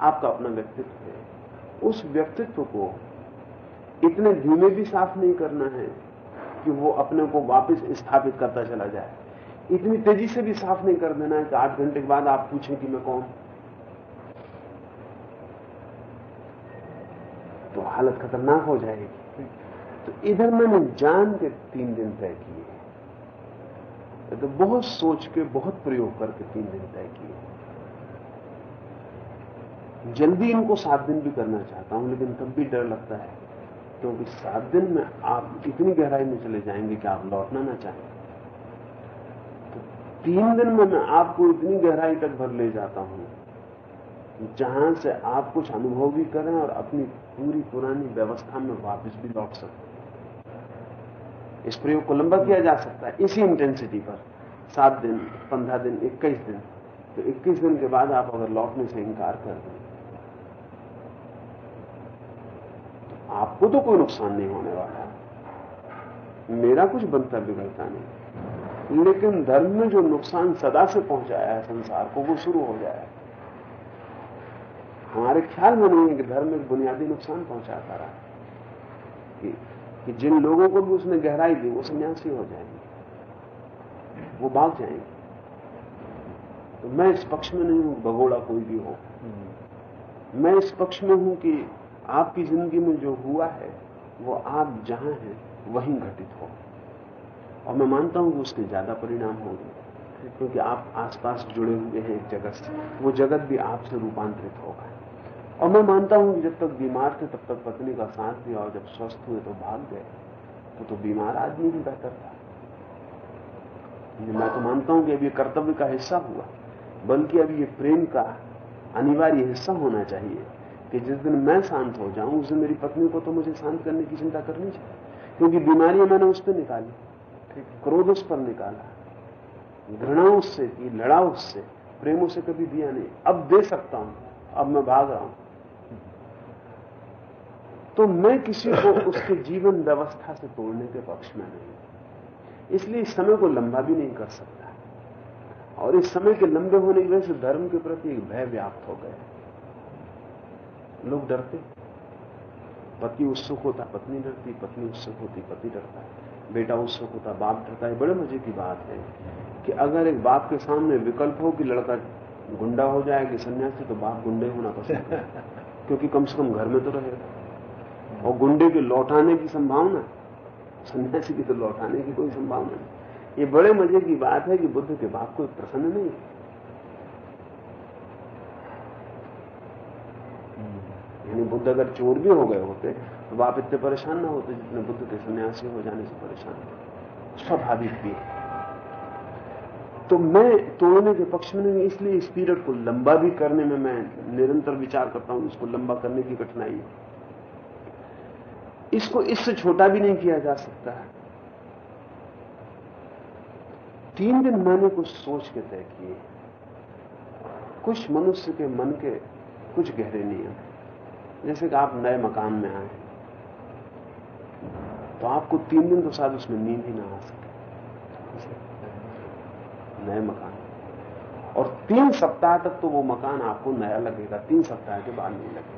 आपका अपना व्यक्तित्व है। उस व्यक्तित्व को इतने धीमे भी साफ़ नहीं करना है कि वो अपने को वापस स्थापित करता चला जाए। इतनी तेज़ी से भी साफ़ नहीं कर देना है कि आठ घंटे के बाद आप पूछें कि मैं कौन तो हालत खतरनाक हो जाएगी। तो इधर मैंने जान के तीन दिन तय किए तो बहुत सोच के, बहुत प्रयोग करके तीन दिन तय किए जल्दी इनको सात दिन भी करना चाहता हूँ, लेकिन तब भी डर लगता है, क्योंकि सात दिन में आप इतनी गहराई में चले जाएँगे कि आप लौटना ना चाहें। तो तीन दिन में मैं आपको इतनी गहराई तक भर ले जाता हूँ जहाँ से आप कुछ अनुभव भी करें और अपनी पूरी पुरानी व्यवस्था में वापस भी लौट सकते इस प्रयोग को लंबा किया जा सकता है, इसी इंटेंसिटी पर। सात दिन, पंद्रह दिन, इक्कीस दिन। तो इक्कीस दिन के बाद आप अगर लौटने से इंकार कर दें तो आपको तो कोई नुकसान नहीं होने वाला मेरा कुछ बनता बिगड़ता नहीं। लेकिन धर्म में जो नुकसान सदा से पहुँचाया है, संसार को वो शुरू हो जाए हमारे ख्याल में नहीं है कि धर्म एक बुनियादी नुकसान पहुंचाता रहा। कि, कि जिन लोगों को भी उसने गहराई दी वो सन्यासी हो जाएँगे। वो भाग जाएँगे। तो मैं इस पक्ष में नहीं हूँ भगोड़ा कोई भी हो। मैं इस पक्ष में हूँ कि आपकी ज़िंदगी में जो हुआ है वो आप जहाँ हैं वहीं घटित हो। और मैं मानता हूँ कि उसके ज़्यादा परिणाम होंगे। क्योंकि आप आसपास जुड़े हुए हैं एक जगत से। वो जगत भी आपसे रूपांतरित होगा। और मैं मानता हूँ कि जब तक बीमार थे, तब तक पत्नी का साथ दिया और जब स्वस्थ हुए तो भाग गए। तो तो बीमार आदमी भी बेहतर था। मैं तो मानता हूँ कि अब ये कर्तव्य का हिस्सा हुआ, बल्कि अब ये प्रेम का अनिवार्य हिस्सा होना चाहिए कि जिस दिन मैं शांत हो जाऊँ, उस दिन मेरी पत्नी को तो मुझे शांत करने की चिंता करनी चाहिए, क्योंकि बीमारियाँ मैंने उस पर निकाली क्रोध उस पर निकाला, घृणा उससे की लड़ा उससे, प्रेम उसे कभी दिया नहीं। अब दे सकता हूँ, अब मैं भाग रहा हूँ। तो मैं किसी को उसके जीवन व्यवस्था से तोड़ने के पक्ष में नहीं इसलिए इस समय को लंबा भी नहीं कर सकता। और इस समय के लंबे होने की वजह से धर्म के प्रति एक भय व्याप्त हो गया लोग डरते। पति उत्सुक होता पत्नी डरती पत्नी उत्सुक होती पति डरता। बेटा उत्सुक होता बाप डरता है बड़े मज़े की बात है कि अगर एक बाप के सामने विकल्प हो कि लड़का गुंडा हो जाए कि सन्यासी तो बाप गुंडे होना पसंद है। क्योंकि कम से कम घर में तो रहेगा। और गुंडे के लौटाने की संभावना सन्यासी की तो लौटाने की कोई संभावना नहीं। ये बड़े मज़े की बात है कि बुद्ध के बाप को प्रसन्न नहीं यानी बुद्ध अगर चोर भी हो गए होते तो बाप इतने परेशान ना होते जितने बुद्ध के सन्यासी हो जाने से परेशान होते। स्वाभाविक भी है। तो मैं तोड़ने के पक्ष में नहीं, इसलिए इस पीरियड को लंबा भी करने में मैं निरंतर विचार करता हूँ, इसको लंबा करने की कठिनाई है। इसको इससे छोटा भी नहीं किया जा सकता है। तीन दिन मैंने कुछ सोच के तय किए। कुछ मनुष्य के मन के कुछ गहरे नियम। जैसे कि आप नए मकान में आए तो आपको तीन दिन तो शायद उसमें नींद ही ना आ सके। नए मकान। और तीन सप्ताह तक तो वो मकान आपको नया लगेगा, तीन सप्ताह के बाद नहीं लगेगा।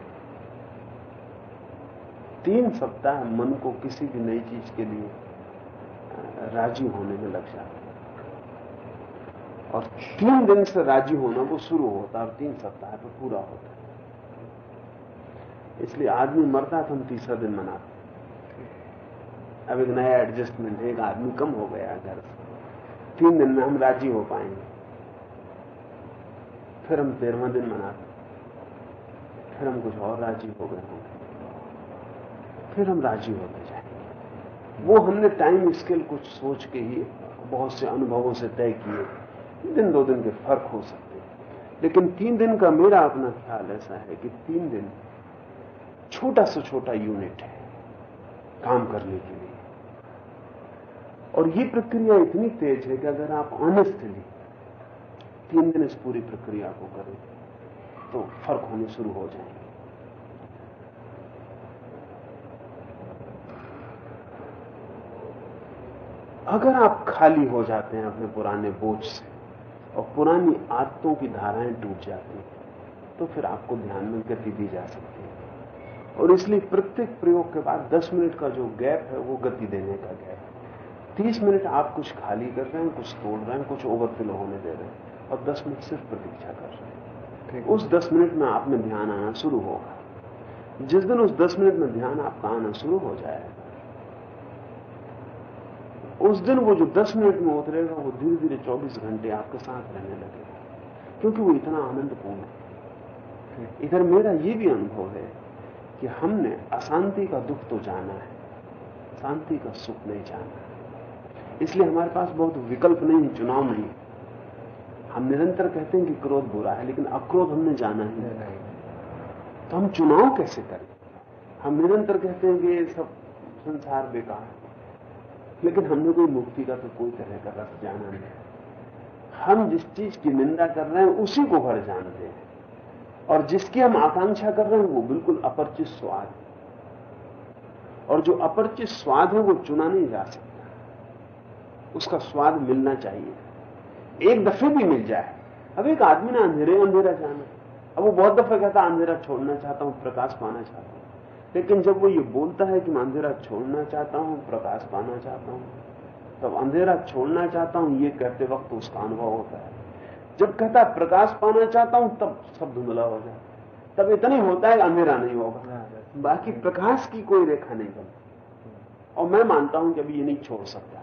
तीन सप्ताह मन को किसी भी नई चीज़ के लिए राज़ी होने में लग जाता और तीन दिन से राज़ी होना वो शुरू होता है और तीन सप्ताह पर पूरा होता है। इसलिए आदमी मरता तो हम तीसरा दिन मनाते अब एक नया एडजस्टमेंट है, एक आदमी कम हो गया घर से। तीन दिन में हम राज़ी हो पाएँगे। फिर हम तेरहवा दिन मनाते फिर हम कुछ और राज़ी हो गए होंगे। फिर हम राज़ी होते जाएँगे। वो हमने टाइम स्केल कुछ सोच के ही बहुत से अनुभवों से तय किए। दिन दो दिन के फ़र्क हो सकते हैं। लेकिन तीन दिन का मेरा अपना ख्याल ऐसा है कि तीन दिन छोटा से छोटा यूनिट है काम करने के लिए। और ये प्रक्रिया इतनी तेज है कि अगर आप ऑनेस्टली तीन दिन इस पूरी प्रक्रिया को करें तो फ़र्क होने शुरू हो जाएँगे। अगर आप खाली हो जाते हैं अपने पुराने बोझ से और पुरानी आदतों की धाराएँ टूट जाती हैं तो फिर आपको ध्यान में गति दी जा सकती है। और इसलिए प्रत्येक प्रयोग के बाद 10 मिनट का जो गैप है वो गति देने का गैप है। 30 मिनट आप कुछ खाली कर रहे हैं कुछ तोड़ रहे हैं कुछ ओवरफिल होने दे रहे हैं और 10 मिनट सिर्फ़ प्रतीक्षा कर रहे हैं। उस 10 मिनट में आप में ध्यान आना शुरू होगा। जिस दिन उस 10 मिनट में ध्यान आपका आना शुरू हो जाएगा उस दिन वो जो 10 मिनट में उतरेगा वो धीरे धीरे 24 घंटे आपके साथ रहने लगेगा। क्योंकि वो इतना आनंदपूर्ण है। इधर मेरा ये भी अनुभव है कि हमने अशांति का दुख तो जाना है, शांति का सुख नहीं जाना इसलिए हमारे पास बहुत विकल्प नहीं, चुनाव नहीं हम निरंतर कहते हैं कि क्रोध बुरा है, लेकिन अक्रोध हमने जाना ही नहीं। तो हम चुनाव कैसे करें? हम निरंतर कहते हैं कि ये सब संसार बेकार है। लेकिन हमने कोई मुक्ति का तो कोई तरह का रस जाना नहीं। हम जिस चीज़ की निंदा कर रहे हैं, उसी को भर जानते हैं। और जिसकी हम आकांक्षा कर रहे हैं, वो बिल्कुल अपरिचित स्वाद है। और जो अपरिचित स्वाद है, वो चुना नहीं जा सकता। उसका स्वाद मिलना चाहिए। एक दफे भी मिल जाए। अब एक आदमी ने अंधेरे अंधेरा जाना। अब वो बहुत दफे कहता, अंधेरा छोड़ना चाहता हूँ, प्रकाश पाना चाहता हूँ। लेकिन जब वो ये बोलता है कि मैं अंधेरा छोड़ना चाहता हूँ, प्रकाश पाना चाहता हूँ, तब अंधेरा छोड़ना चाहता हूँ, ये कहते वक्त उसका अनुभव होता है। जब कहता है प्रकाश पाना चाहता हूँ, तब सब धुंधला हो जाए तब इतना ही होता है अंधेरा नहीं होगा। बाकी प्रकाश की कोई रेखा नहीं बनती। और मैं मानता हूँ कि अभी ये नहीं छोड़ सकता,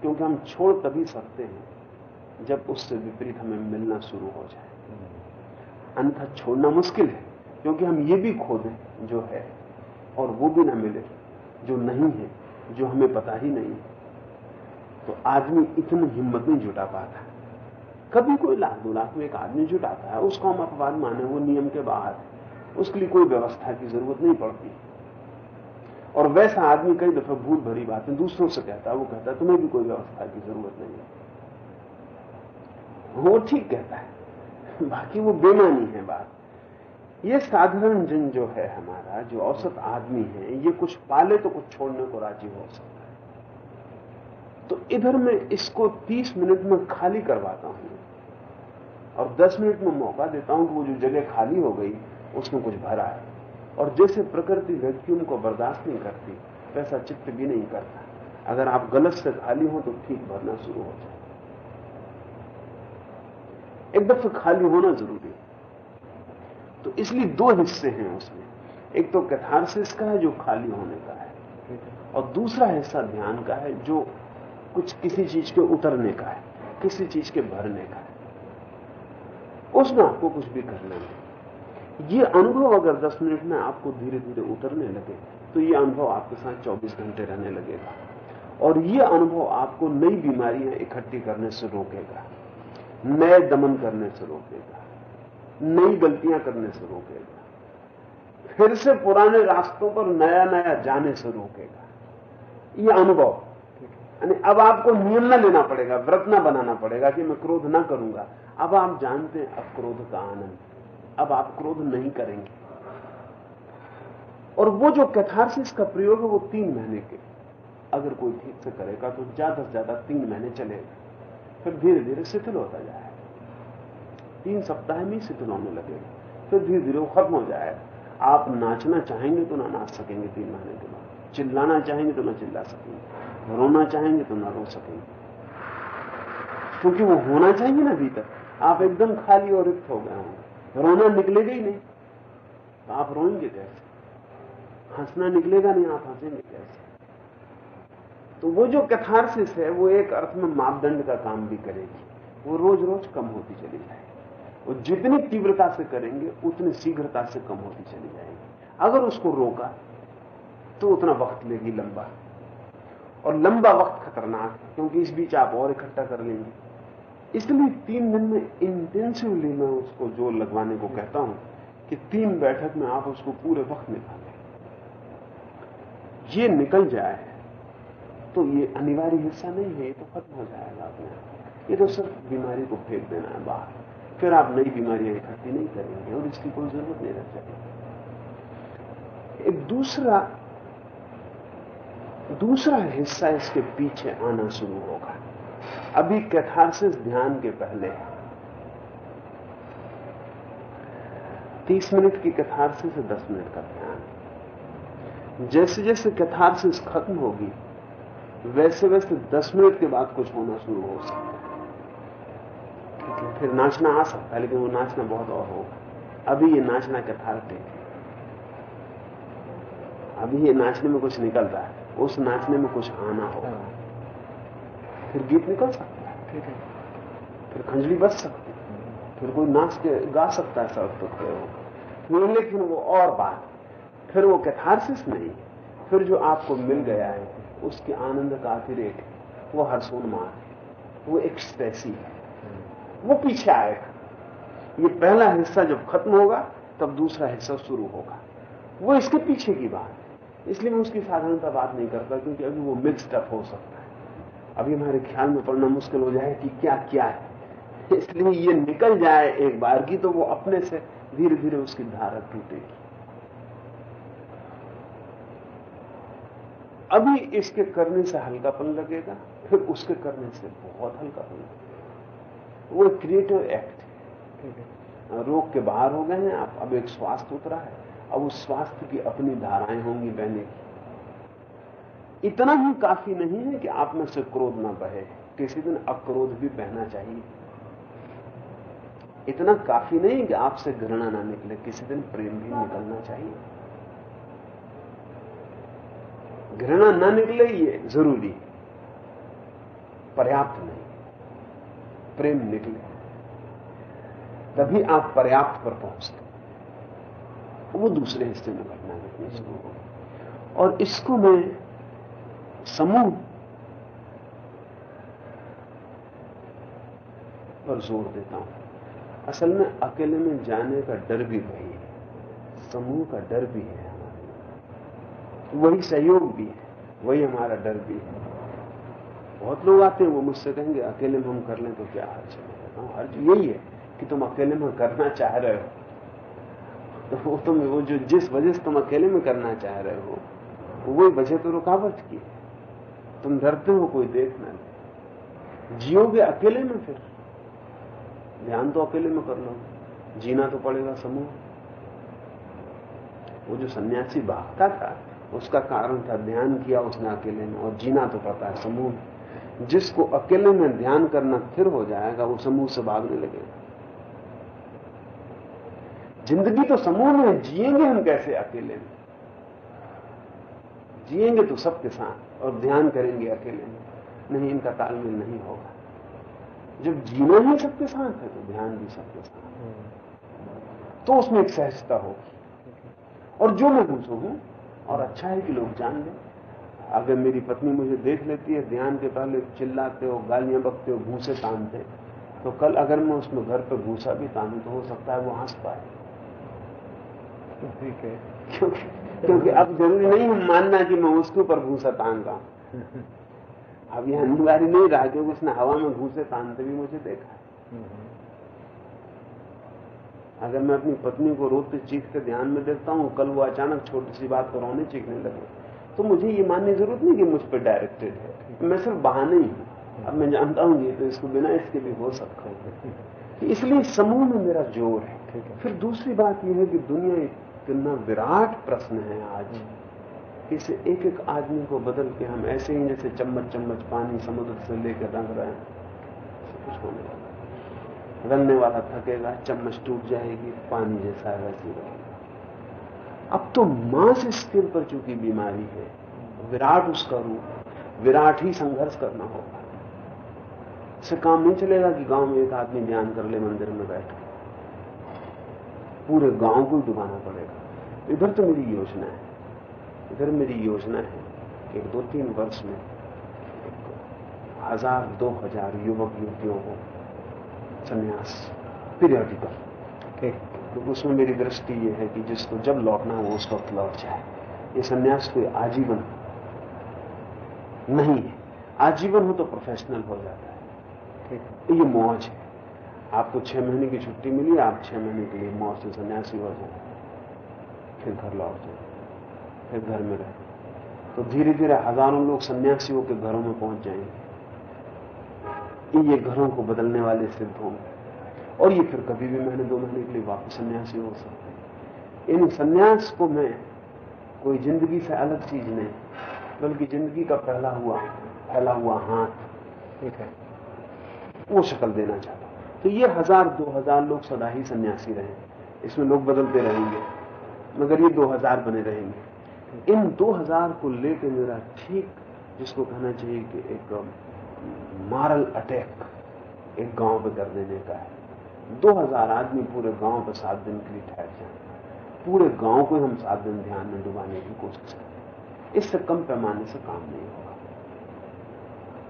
क्योंकि हम छोड़ तभी सकते हैं जब उससे विपरीत हमें मिलना शुरू हो जाए। अन्यथा छोड़ना मुश्किल है, क्योंकि हम ये भी खो दें जो है। और वो भी ना मिले, जो नहीं है, जो हमें पता ही नहीं है। तो आदमी इतनी हिम्मत नहीं जुटा पाता। कभी कोई लाख, दो लाख में एक आदमी जुटाता है, उसको हम अपवाद माने, वो नियम के बाहर उसके लिए कोई व्यवस्था की ज़रूरत नहीं पड़ती। और वैसा आदमी कई दफे भूल भरी बातें दूसरों से कहता है, वो कहता है, तुम्हें भी कोई व्यवस्था की ज़रूरत नहीं है। वो ठीक कहता है। बाकी वो बेमानी है बात। ये साधारण जन जो है हमारा, जो औसत आदमी है, ये कुछ पाले तो कुछ छोड़ने को राज़ी हो सकता है। तो इधर मैं इसको 30 मिनट में खाली करवाता हूँ और 10 मिनट में मौका देता हूँ कि वो जो जगह खाली हो गई, उसमें कुछ भरा है। और जैसे प्रकृति वैक्यूम को बर्दाश्त नहीं करती, वैसा चित्त भी नहीं करता। अगर आप गलत से खाली हो तो ठीक भरना शुरू हो जाए। एक दफे खाली होना ज़रूरी तो इसलिए दो हिस्से हैं उसमें। एक तो कैथारसिस का है, जो खाली होने का है, और दूसरा हिस्सा ध्यान का है, जो कुछ किसी चीज़ के उतरने का है, किसी चीज़ के भरने का है। उसमें आपको कुछ भी करना नहीं ये अनुभव अगर 10 मिनट में आपको धीरे धीरे उतरने लगे तो ये अनुभव आपके साथ 24 घंटे रहने लगेगा। और ये अनुभव आपको नई बीमारियाँ इकट्ठी करने से रोकेगा। नए दमन करने से रोकेगा। नई गलतियाँ करने से रोकेगा। फिर से पुराने रास्तों पर नया नया जाने से रोकेगा। यह अनुभव। यानी अब आपको नियम न लेना पड़ेगा, व्रत न बनाना पड़ेगा कि मैं क्रोध न करूँगा। अब आप जानते हैं, अब क्रोध का आनंद। अब आप क्रोध नहीं करेंगे। और वो जो कैथारसिस का प्रयोग है, वो तीन महीने के। अगर कोई ठीक से करेगा तो ज़्यादा से ज़्यादा तीन महीने चलेगा। फिर धीरे धीरे शिथिल होता जाएगा। तीन सप्ताह में शिथिल होने लगेगा। फिर धीरे धीरे वो खत्म हो जाएगा। आप नाचना चाहेंगे तो ना नाच सकेंगे तीन महीने के बाद। चिल्लाना चाहेंगे तो ना चिल्ला सकेंगे। रोना चाहेंगे तो ना रो सकेंगे। क्योंकि वो होना चाहिए ना भीतर। आप एकदम खाली और रिक्त हो गए होंगे। रोना निकलेगा ही नहीं। तो आप रोएँगे कैसे? हंसना निकलेगा नहीं, आप हंसेंगे कैसे? तो वो जो कैथारसिस है, वो एक अर्थ में मापदंड का काम भी करेगी। वो रोज रोज कम होती चली जाएगी। वो जितनी तीव्रता से करेंगे, उतनी शीघ्रता से कम होती चली जाएगी। अगर उसको रोका तो उतना वक्त लेगी लंबा। और लंबा वक्त खतरनाक है क्योंकि इस बीच आप और इकट्ठा कर लेंगे। इसलिए तीन दिन में इंटेंसिवली मैं उसको ज़ोर लगवाने को कहता हूँ, कि तीन बैठक में आप उसको पूरे वक्त निकालें ये निकल जाए तो ये अनिवार्य हिस्सा नहीं है, ये तो खत्म हो जाएगा अपने ये तो सिर्फ़ बीमारी को फेंक देना है बाहर। फिर आप नई बीमारियाँ इकट्ठी नहीं करेंगे और इसकी कोई ज़रूरत नहीं रह जाएगी। एक दूसरा दूसरा हिस्सा इसके पीछे आना शुरू होगा। अभी कैथारसिस ध्यान के पहले तीस मिनट की कैथारसिस से दस मिनट का ध्यान। जैसे जैसे कैथारसिस खत्म होगी वैसे वैसे दस मिनट के बाद कुछ होना शुरू हो सकता है। फिर नाचना आ सकता है लेकिन वो नाचना बहुत और होगा। अभी ये नाचना कैथार्टिक है अभी ये नाचने में कुछ निकल रहा है उस नाचने में कुछ आना होगा। फिर गीत निकल सकता है। है। फिर खंजड़ी बच सकती है। फिर कोई नाच के गा सकता है सड़क पर खड़े होकर लेकिन वो और बात। फिर वो कैथारसिस नहीं। फिर जो आपको मिल गया है उसके आनंद का अतिरेक है वो हर्षोन्माद है। वो एक्सप्रेसी है। वो पीछे आएगा ये पहला हिस्सा जब खत्म होगा, तब दूसरा हिस्सा शुरू होगा। वो इसके पीछे की बात है। इसलिए मैं उसकी साधारणता बात नहीं करता, क्योंकि अभी वो मिक्सड अप हो सकता है। अभी हमारे ख्याल में पड़ना मुश्किल हो जाए कि क्या क्या है। इसलिए ये निकल जाए एक बार की तो वो अपने से धीरे धीरे उसकी धारा टूटेगी। अभी इसके करने से हल्कापन लगेगा, फिर उसके करने से बहुत हल्कापन लगेगा। वो क्रिएटिव एक्ट है। रोग के बाहर हो गए हैं आप अब एक स्वास्थ्य उतरा है। अब उस स्वास्थ्य की अपनी धाराएँ होंगी बहने की। इतना ही काफ़ी नहीं है कि आप में से क्रोध ना बहे। किसी दिन अक्रोध भी बहना चाहिए। इतना काफ़ी नहीं कि आपसे घृणा ना निकले। किसी दिन प्रेम भी निकलना चाहिए। घृणा ना निकले ये ज़रूरी। पर्याप्त नहीं। प्रेम निकले। तभी आप पर्याप्त पर पहुँचते वो दूसरे हिस्से में घटना घटनी शुरू हो और इसको मैं समूह पर ज़ोर देता हूँ। असल में अकेले में जाने का डर भी वही है। समूह का डर भी है वही सहयोग भी है। वही हमारा डर भी है। बहुत लोग आते हैं, वो मुझसे कहेंगे, अकेले में हम कर लें तो क्या हर्ज है? हर्ज यही है कि तुम अकेले में करना चाह रहे हो। तो वो तुम, वो जो जिस वजह से तुम अकेले में करना चाह रहे हो वही वजह तो रुकावट की है। तुम डरते हो, कोई देख ना ले जियोगे अकेले में फिर? ध्यान तो अकेले में कर लो। जीना तो पड़ेगा समूह। वो जो सन्यासी भागता था, उसका कारण था ध्यान किया उसने अकेले में, और जीना तो पड़ता है समूह जिसको अकेले में ध्यान करना फिर हो जाएगा, वो समूह से भागने लगेगा। ज़िंदगी तो समूह में जिएँगे हम कैसे अकेले में? जिएँगे तो सबके साथ और ध्यान करेंगे अकेले में। नहीं, इनका तालमेल नहीं होगा। जब जीना ही सबके साथ है तो ध्यान भी सबके साथ तो उसमें एक सहजता होगी। और जो मैं पूछू हूँ और अच्छा है कि लोग जान लें। अगर मेरी पत्नी मुझे देख लेती है ध्यान के पहले चिल्लाते हो गालियाँ बकते हो भूसे तानते तो कल अगर मैं उसमें घर पर भूसा भी तानू तो हो सकता है वो हंस पाए। ठीक है। क्योंकि क्योंकि अब ज़रूरी नहीं हम मानना कि मैं उसके ऊपर भूसा तान रहा हूँ। अब यह अनिवार्य नहीं रहा क्योंकि उसने हवा में भूसे तानते भी मुझे देखा है। अगर मैं अपनी पत्नी को रोते चीखते ध्यान में देखता हूँ कल वो अचानक छोटी सी बात पर रोने चीखने लगे। तो मुझे ये मानने की ज़रूरत नहीं कि मुझ पर डायरेक्टेड है। मैं सिर्फ़ बहाने ही हूँ। अब मैं जानता हूँ ये तो इसको बिना इसके भी हो सकता है। इसलिए समूह में मेरा ज़ोर है। फिर दूसरी बात यह है कि दुनिया इतना विराट प्रश्न है आज इसे एक एक आदमी को बदल के हम ऐसे ही जैसे चम्मच चम्मच पानी समुद्र से लेकर रंग रहे हैं। कुछ होने वाला रंगने वाला थकेगा चम्मच टूट जाएगी पानी जैसा वैसे रहेगा। अब तो मांस स्किल पर चूँकि बीमारी है, विराट उसका रूप, विराट ही संघर्ष करना होगा। इससे काम नहीं चलेगा कि गाँव में एक आदमी ध्यान कर ले, मंदिर में बैठ पूरे गाँव को डुबाना पड़ेगा। इधर तो मेरी योजना है। इधर मेरी योजना है कि एक दो तीन वर्ष में हज़ार, दो हज़ार युवक युवतियों को संन्यास पीरियडिकल। तो उसमें मेरी दृष्टि ये है कि जिसको जब लौटना हो उस वक्त लौट जाए। ये संन्यास कोई आजीवन नहीं है। आजीवन हो तो प्रोफेशनल हो जाता है। ये मौज है। आपको छह महीने की छुट्टी मिली, आप छह महीने के लिए मौज से सन्यासी हो जाए। फिर घर लौट जाए फिर घर में रहे। तो धीरे धीरे हज़ारों लोग सन्यासियों के घरों में पहुँच जाएँगे। ये घरों को बदलने वाले सिद्ध होंगे। और ये फिर कभी भी महीने दो महीने के लिए वापस सन्यासी हो सकते इन सन्यास को मैं कोई ज़िंदगी से अलग चीज़ नहीं, बल्कि ज़िंदगी का पहला हुआ फैला हुआ हाथ, ठीक है? वो शक्ल देना चाहता तो ये हज़ार, दो हज़ार लोग सदा ही सन्यासी रहे। इसमें लोग बदलते रहेंगे, मगर ये दो हज़ार बने रहेंगे। इन दो हज़ार को लेकर मेरा ठीक जिसको कहना चाहिए कि एक मारल अटैक एक गाँव पे कर देने का है। 2000 आदमी पूरे गाँव पे सात दिन के लिए ठहर जाए। पूरे गाँव को हम सात दिन ध्यान में डुबाने की कोशिश करें। इससे कम पैमाने से काम नहीं होगा।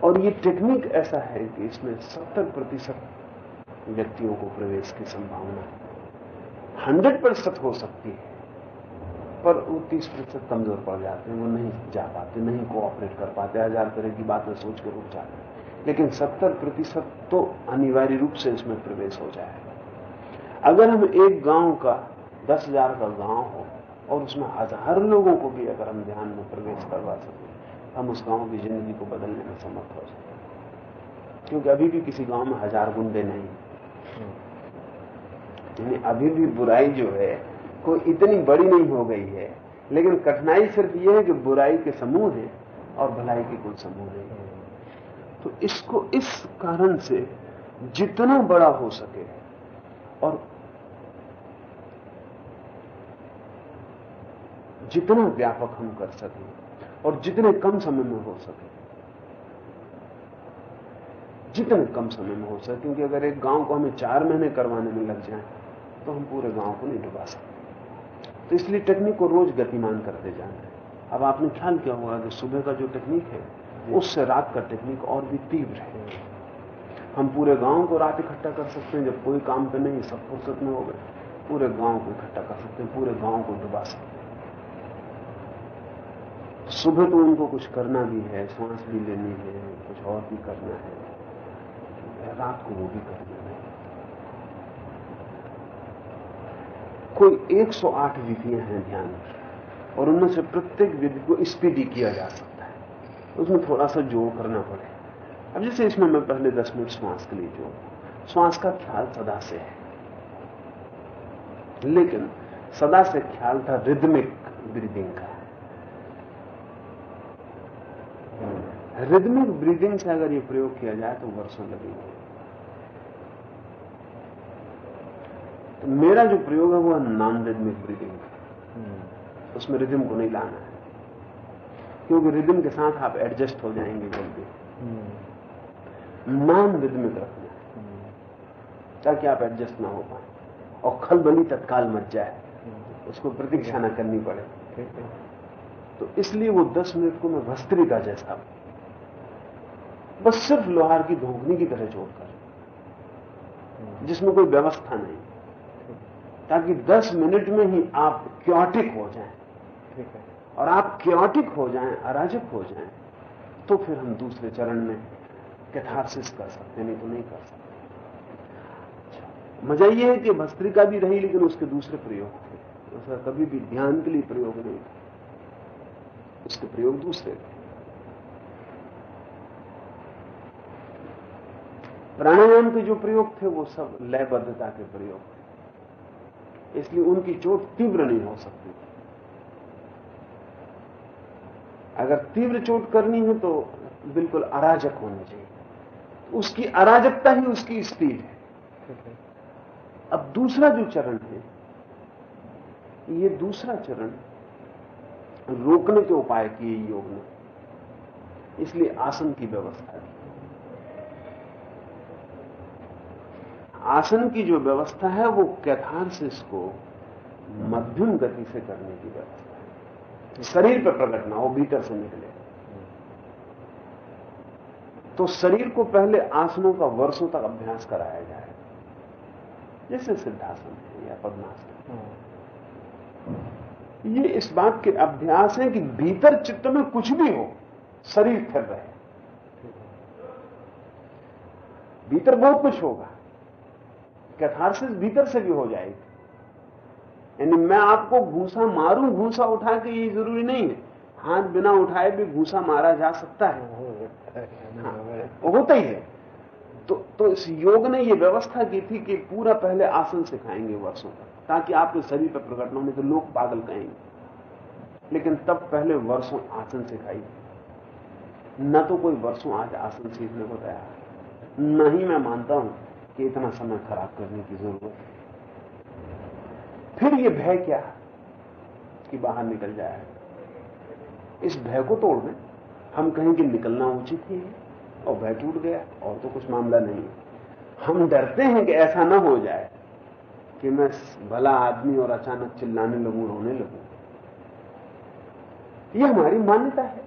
और ये टेक्निक ऐसा है कि इसमें 70 प्रतिशत व्यक्तियों को प्रवेश की संभावना है। 100 प्रतिशत हो सकती है, पर वो तीस प्रतिशत कमज़ोर पड़ जाते हैं, वो नहीं जा पाते, नहीं कोऑपरेट कर पाते, हज़ार तरह की बातें सोच कर रुक जाते हैं। लेकिन सत्तर प्रतिशत तो अनिवार्य रूप से इसमें प्रवेश हो जाए। अगर हम एक गाँव का दस हज़ार का गाँव हो और उसमें हज़ार लोगों को भी अगर हम ध्यान में प्रवेश करवा सकें, हम उस गाँव की ज़िंदगी को बदलने में समर्थ हो सकते क्योंकि अभी भी किसी गाँव में हज़ार गुंडे नहीं। यानी अभी भी बुराई जो है, कोई इतनी बड़ी नहीं हो गई है। लेकिन कठिनाई सिर्फ़ यह है कि बुराई के समूह है और भलाई के कुछ समूह नहीं है। तो इसको इस कारण से जितना बड़ा हो सके और जितना व्यापक हम कर सकें और जितने कम समय में हो सके। जितने कम समय में हो सके, क्योंकि अगर एक गाँव को हमें चार महीने करवाने में लग जाए तो हम पूरे गाँव को नहीं डुबा सकते। तो इसलिए टेक्निक को रोज गतिमान करते जाना है। अब आपने ख्याल किया होगा कि सुबह का जो टेक्निक है उससे रात का टेक्निक और भी तीव्र है। हम पूरे गाँव को रात इकट्ठा कर सकते हैं, जब कोई काम पे नहीं, सब फुर्सत में हो गए। पूरे गाँव को इकट्ठा कर सकते हैं, पूरे गाँव को डुबा सकते हैं। सुबह तो उनको कुछ करना भी है, सांस भी लेनी है, कुछ और भी करना है। रात को वो भी करना है। कोई 108 विधियाँ हैं ध्यान और उनमें से प्रत्येक विधि को स्पीडी किया जा सकता उसमें थोड़ा सा जोड़ करना पड़े। अब जैसे इसमें मैं पहले 10 मिनट श्वास के लिए जोड़ श्वास का ख्याल सदा से है। लेकिन सदा से ख्याल था रिदमिक ब्रीदिंग का। रिदमिक ब्रीदिंग से अगर ये प्रयोग किया जाए तो वर्षों लगेंगे। तो मेरा जो प्रयोग है वो है नॉन रिदमिक ब्रीदिंग का उसमें रिदम को नहीं लाना है। क्योंकि रिदम के साथ आप एडजस्ट हो जाएँगे जल्दी। नॉन रिदमिक रखना ताकि आप एडजस्ट ना हो पाए। और खलबली तत्काल मच जाए। उसको प्रतीक्षा ना करनी पड़े। तो इसलिए वो दस मिनट को मैं भस्त्री का जैसा बस सिर्फ़ लोहार की धोखनी की तरह छोड़कर जिसमें कोई व्यवस्था नहीं। ताकि 10 मिनट में ही आप क्योटिक हो जाएँ। और आप क्योटिक हो जाएँ, अराजक हो जाएँ तो फिर हम दूसरे चरण में कैथारसिस कर सकते नहीं तो नहीं कर सकते। मज़ा यह है कि भस्त्रिका भी रही, लेकिन उसके दूसरे प्रयोग थे। उसका कभी भी ध्यान के लिए प्रयोग नहीं उसके प्रयोग दूसरे थे। प्राणायाम के जो प्रयोग थे, वो सब लयबद्धता के प्रयोग थे। इसलिए उनकी चोट तीव्र नहीं हो सकती अगर तीव्र चोट करनी है तो बिल्कुल अराजक होनी चाहिए। उसकी अराजकता ही उसकी स्पीड है। अब दूसरा जो चरण है, ये दूसरा चरण रोकने के उपाय किए योग ने। इसलिए आसन की व्यवस्था की। आसन की जो व्यवस्था है, वो कैथारसिस को मध्यम गति से करने की व्यवस्था। शरीर पर प्रकट ना हो भीतर से निकले। तो शरीर को पहले आसनों का वर्षों तक अभ्यास कराया जाए। जैसे सिद्धासन है या पद्मासन ये इस बात के अभ्यास है कि भीतर चित्त में कुछ भी हो, शरीर फिर रहे। भीतर बहुत कुछ होगा। कैथारसिस भीतर से भी हो जाएगी। यानी मैं आपको घूसा मारूं घूसा उठा के ये ज़रूरी नहीं है। हाथ बिना उठाए भी घूसा मारा जा सकता है। हाँ, होता ही है। तो तो इस योग ने ये व्यवस्था की थी कि पूरा पहले आसन सिखाएँगे वर्षों तक ताकि आपके शरीर पर प्रकट होने तो लोग पागल कहेंगे। लेकिन तब पहले वर्षों आसन सिखाई। न तो कोई वर्षों आज आसन सीखने को तैयार न ही मैं मानता हूँ कि इतना समय खराब करने की ज़रूरत है। फिर ये भय क्या कि बाहर निकल जाए? इस भय को तोड़ दें। हम कहें कि निकलना उचित ही है और भय टूट गया, और तो कुछ मामला नहीं हम डरते हैं कि ऐसा ना हो जाए कि मैं भला आदमी और अचानक चिल्लाने लगूं, रोने लगूं। ये हमारी मान्यता है।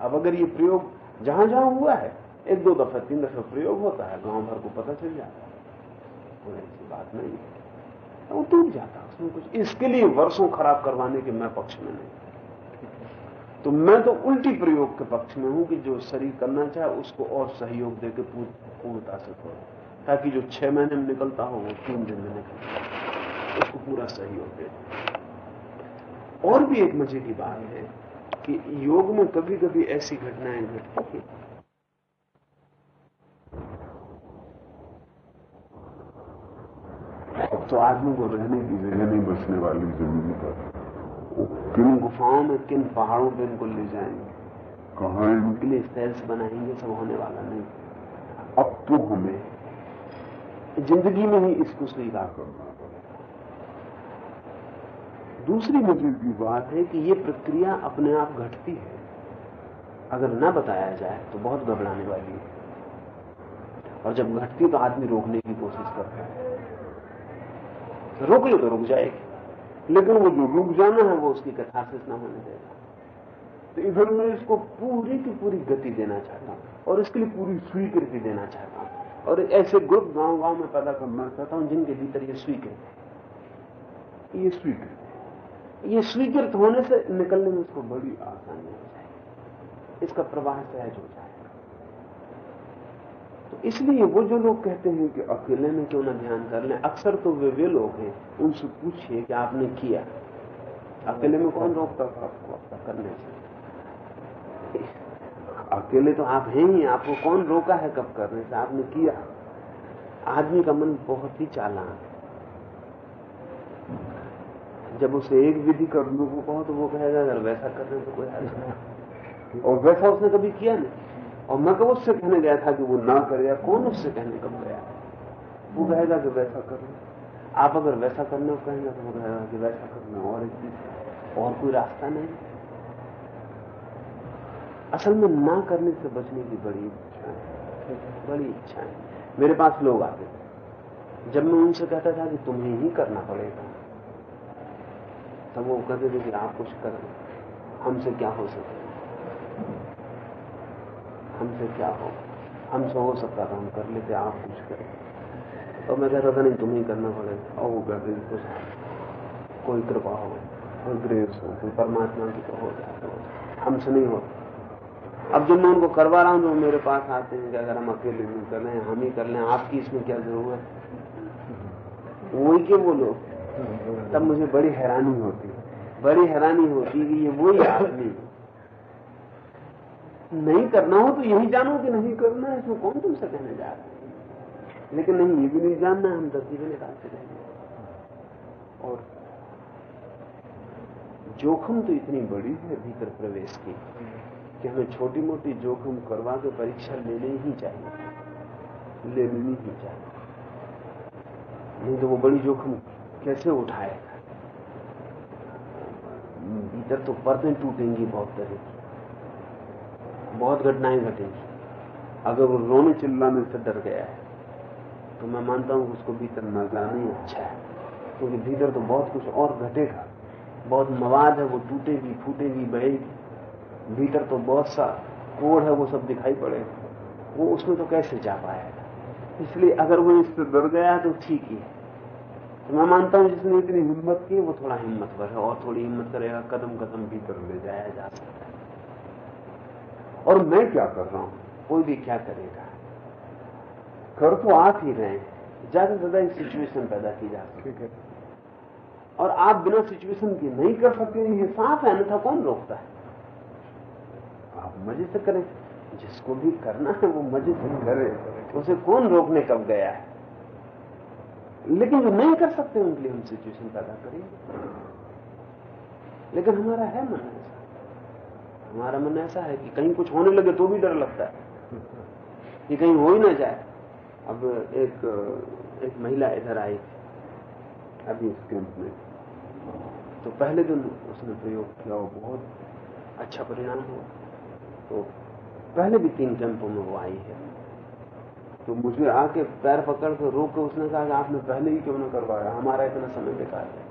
अब अगर ये प्रयोग जहाँ जहाँ हुआ है, एक दो दफ़ा, तीन दफ़ा प्रयोग होता है, गाँव भर को पता चल जाता है। कोई ऐसी बात नहीं है। वो टूट जाता उसमें कुछ। इसके लिए वर्षों खराब करवाने के मैं पक्ष में नहीं। तो मैं तो उल्टी प्रयोग के पक्ष में हूँ कि जो शरीर करना चाहे, उसको और सहयोग देकर पूर्णता से करो। ताकि जो छह महीने में निकलता हो, वो तीन दिन में निकलता उसको पूरा सहयोग दे। और भी एक मज़े की बात है कि योग में कभी कभी ऐसी घटनाएँ घटती हैं अब तो आदमी को रहने की जगह नहीं। बचने वाली ज़मीन पर। किन गुफाओं में किन पहाड़ों पर इनको ले जाएँगे? कहा इनके लिए सेल्स बनाएँगे सब होने वाला नहीं। अब तो हमें ज़िंदगी में ही इसको स्वीकार करना दूसरी मज़े की बात है कि ये प्रक्रिया अपने आप घटती है। अगर न बताया जाए तो बहुत घबराने वाली है। और जब घटती तो आदमी रोकने की कोशिश करता है। रोक लो तो रुक जाएगी। लेकिन वो जो रुक जाना है, वो उसकी कथासिस ना होने देगा। तो इधर मैं इसको पूरी की पूरी गति देना चाहता हूँ और इसके लिए पूरी स्वीकृति देना चाहता हूँ। और ऐसे ग्रुप गाँव गाँव में पैदा करना चाहता हूँ, जिनके भीतर ये स्वीकृत ये स्वीकृत ये स्वीकृत होने से निकलने में इसको बड़ी आसानी हो जाएगी। इसका प्रवाह सहज हो जाए तो इसलिए वो जो लोग कहते हैं कि अकेले में क्यों ना ध्यान कर लें, अक्सर तो वे वे लोग हैं, उनसे पूछिए कि आपने किया। अकेले में कौन रोकता था आपको करने से? अकेले तो आप हैं ही, आपको कौन रोका है कब करने से? आपने किया। आदमी का मन बहुत ही चालान जब उसे एक विधि करने को कहो तो वो कहेगा, अगर वैसा करने तो कोई नहीं। और वैसा उसने कभी किया नहीं। और मैं कब उससे कहने गया था कि वो ना करेगा, कौन उससे कहने कब गया? वो कहेगा कि वैसा कर आप अगर वैसा करने कहेंगे तो वो कहेगा कि वैसा करना और एक चीज़ और कोई रास्ता नहीं। असल में ना करने से बचने की बड़ी इच्छा है बड़ी इच्छा है। मेरे पास लोग आते थे। जब मैं उनसे कहता था कि तुम्हें ही करना पड़ेगा, तब वो कहते थे कि आप कुछ करें, हमसे क्या हो सकता हमसे क्या हो? हमसे हो सकता था हम कर लेते, आप कुछ करें। और मैं कहता था, नहीं, तुम्हें करना पड़ेगा। और वो कहते कुछ कोई कृपा हो, कोई ग्रेस हो, कोई परमात्मा की तो हो जाए तो हमसे नहीं होता अब जब मैं उनको करवा रहा हूँ तो मेरे पास आते हैं कि अगर हम अकेले नहीं कर लें हम ही कर लें आपकी इसमें क्या ज़रूरत? वही के वो लोग। तब मुझे बड़ी हैरानी होती बड़ी हैरानी होती कि ये वही आदमी नहीं करना हो तो यही जानो कि नहीं करना है, इसमें कौन तुमसे कहने जा रहा लेकिन नहीं, ये भी नहीं जानना, हम तरकीबें निकालते रहेंगे और जोखिम तो इतनी बड़ी है भीतर प्रवेश की कि हमें छोटी मोटी जोखिम करवा के परीक्षा लेनी ही चाहिए। ले लेनी ही चाहिए। नहीं तो वो बड़ी जोखिम कैसे उठाएगा? भीतर तो परतें टूटेंगी बहुत तरह की। बहुत घटनाएँ घटेंगी अगर वो रोने चिल्लाने से डर गया है तो मैं मानता हूँ उसको भीतर न जाना ही अच्छा है। क्योंकि भीतर तो बहुत कुछ और घटेगा। बहुत मवाद है, वो टूटेगी, फूटेगी, बहेगी। भीतर तो बहुत सा कोड है, वो सब दिखाई पड़ेगा वो उसमें तो कैसे जा पाएगा इसलिए अगर वो इससे डर गया तो ठीक ही है। तो मैं मानता हूँ जिसने इतनी हिम्मत की, वो थोड़ा हिम्मतवर है और थोड़ी हिम्मत करेगा कदम कदम भीतर ले जाया जा सकता है। और मैं क्या कर रहा हूँ? कोई भी क्या करेगा? कर तो आप ही रहे। ज़्यादा से ज़्यादा एक सिचुएशन पैदा की जा सकती है। और आप बिना सिचुएशन की नहीं कर सकते ये साफ़ है अन्यथा कौन रोकता है? आप मज़े से करें। जिसको भी करना है वो मज़े से करे। उसे कौन रोकने कब गया है? लेकिन जो नहीं कर सकते उनके लिए हम सिचुएशन पैदा करेंगे। लेकिन हमारा है मन हमारा मन ऐसा है कि कहीं कुछ होने लगे तो भी डर लगता है, कि कहीं हो ही ना जाए। अब एक एक महिला इधर आई अभी इस कैंप में। तो पहले दिन उसने प्रयोग किया, वो बहुत अच्छा परिणाम हुआ। तो पहले भी तीन कैंपों में वो आई है। तो मुझे आके पैर पकड़ के रोक के उसने कहा कि आपने पहले ही क्यों ना करवाया? हमारा इतना समय बेकार है।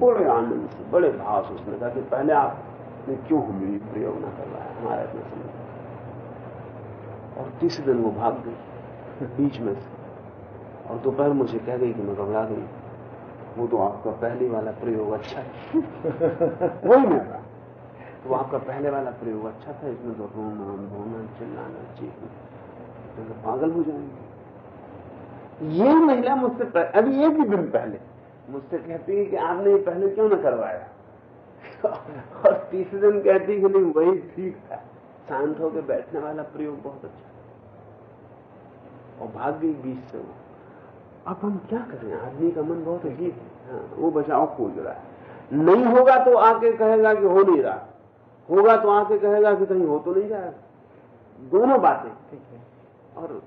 बड़े आनंद से, बड़े भाव से उसने कहा कि पहले आपने क्यों हमें प्रयोग न करवाया हमारा इतना समय और तीसरे दिन वो भाग गई बीच में से। और दोपहर मुझे कह गई कि मैं घबरा गई। वो तो आपका पहले वाला प्रयोग अच्छा है। वही मेरा तो आपका पहले वाला प्रयोग अच्छा था इसमें तो रोना धोना चिल्लाना चीखना। तो पागल हो जाएँगे। ये महिला मुझसे अभी एक ही दिन पहले मुझसे कहती है कि आपने ये पहले क्यों ना करवाया? और तीसरे दिन कहती कि नहीं वही ठीक था शांत होकर बैठने वाला प्रयोग बहुत अच्छा और भाग गई बीच से वो अब हम क्या करें? आदमी का मन बहुत अजीब है। हाँ, वो बचाव खोज रहा है। नहीं होगा तो आके कहेगा कि हो नहीं रहा। होगा तो आके कहेगा कि कहीं हो तो नहीं जाएगा दोनों बातें। ठीक है। और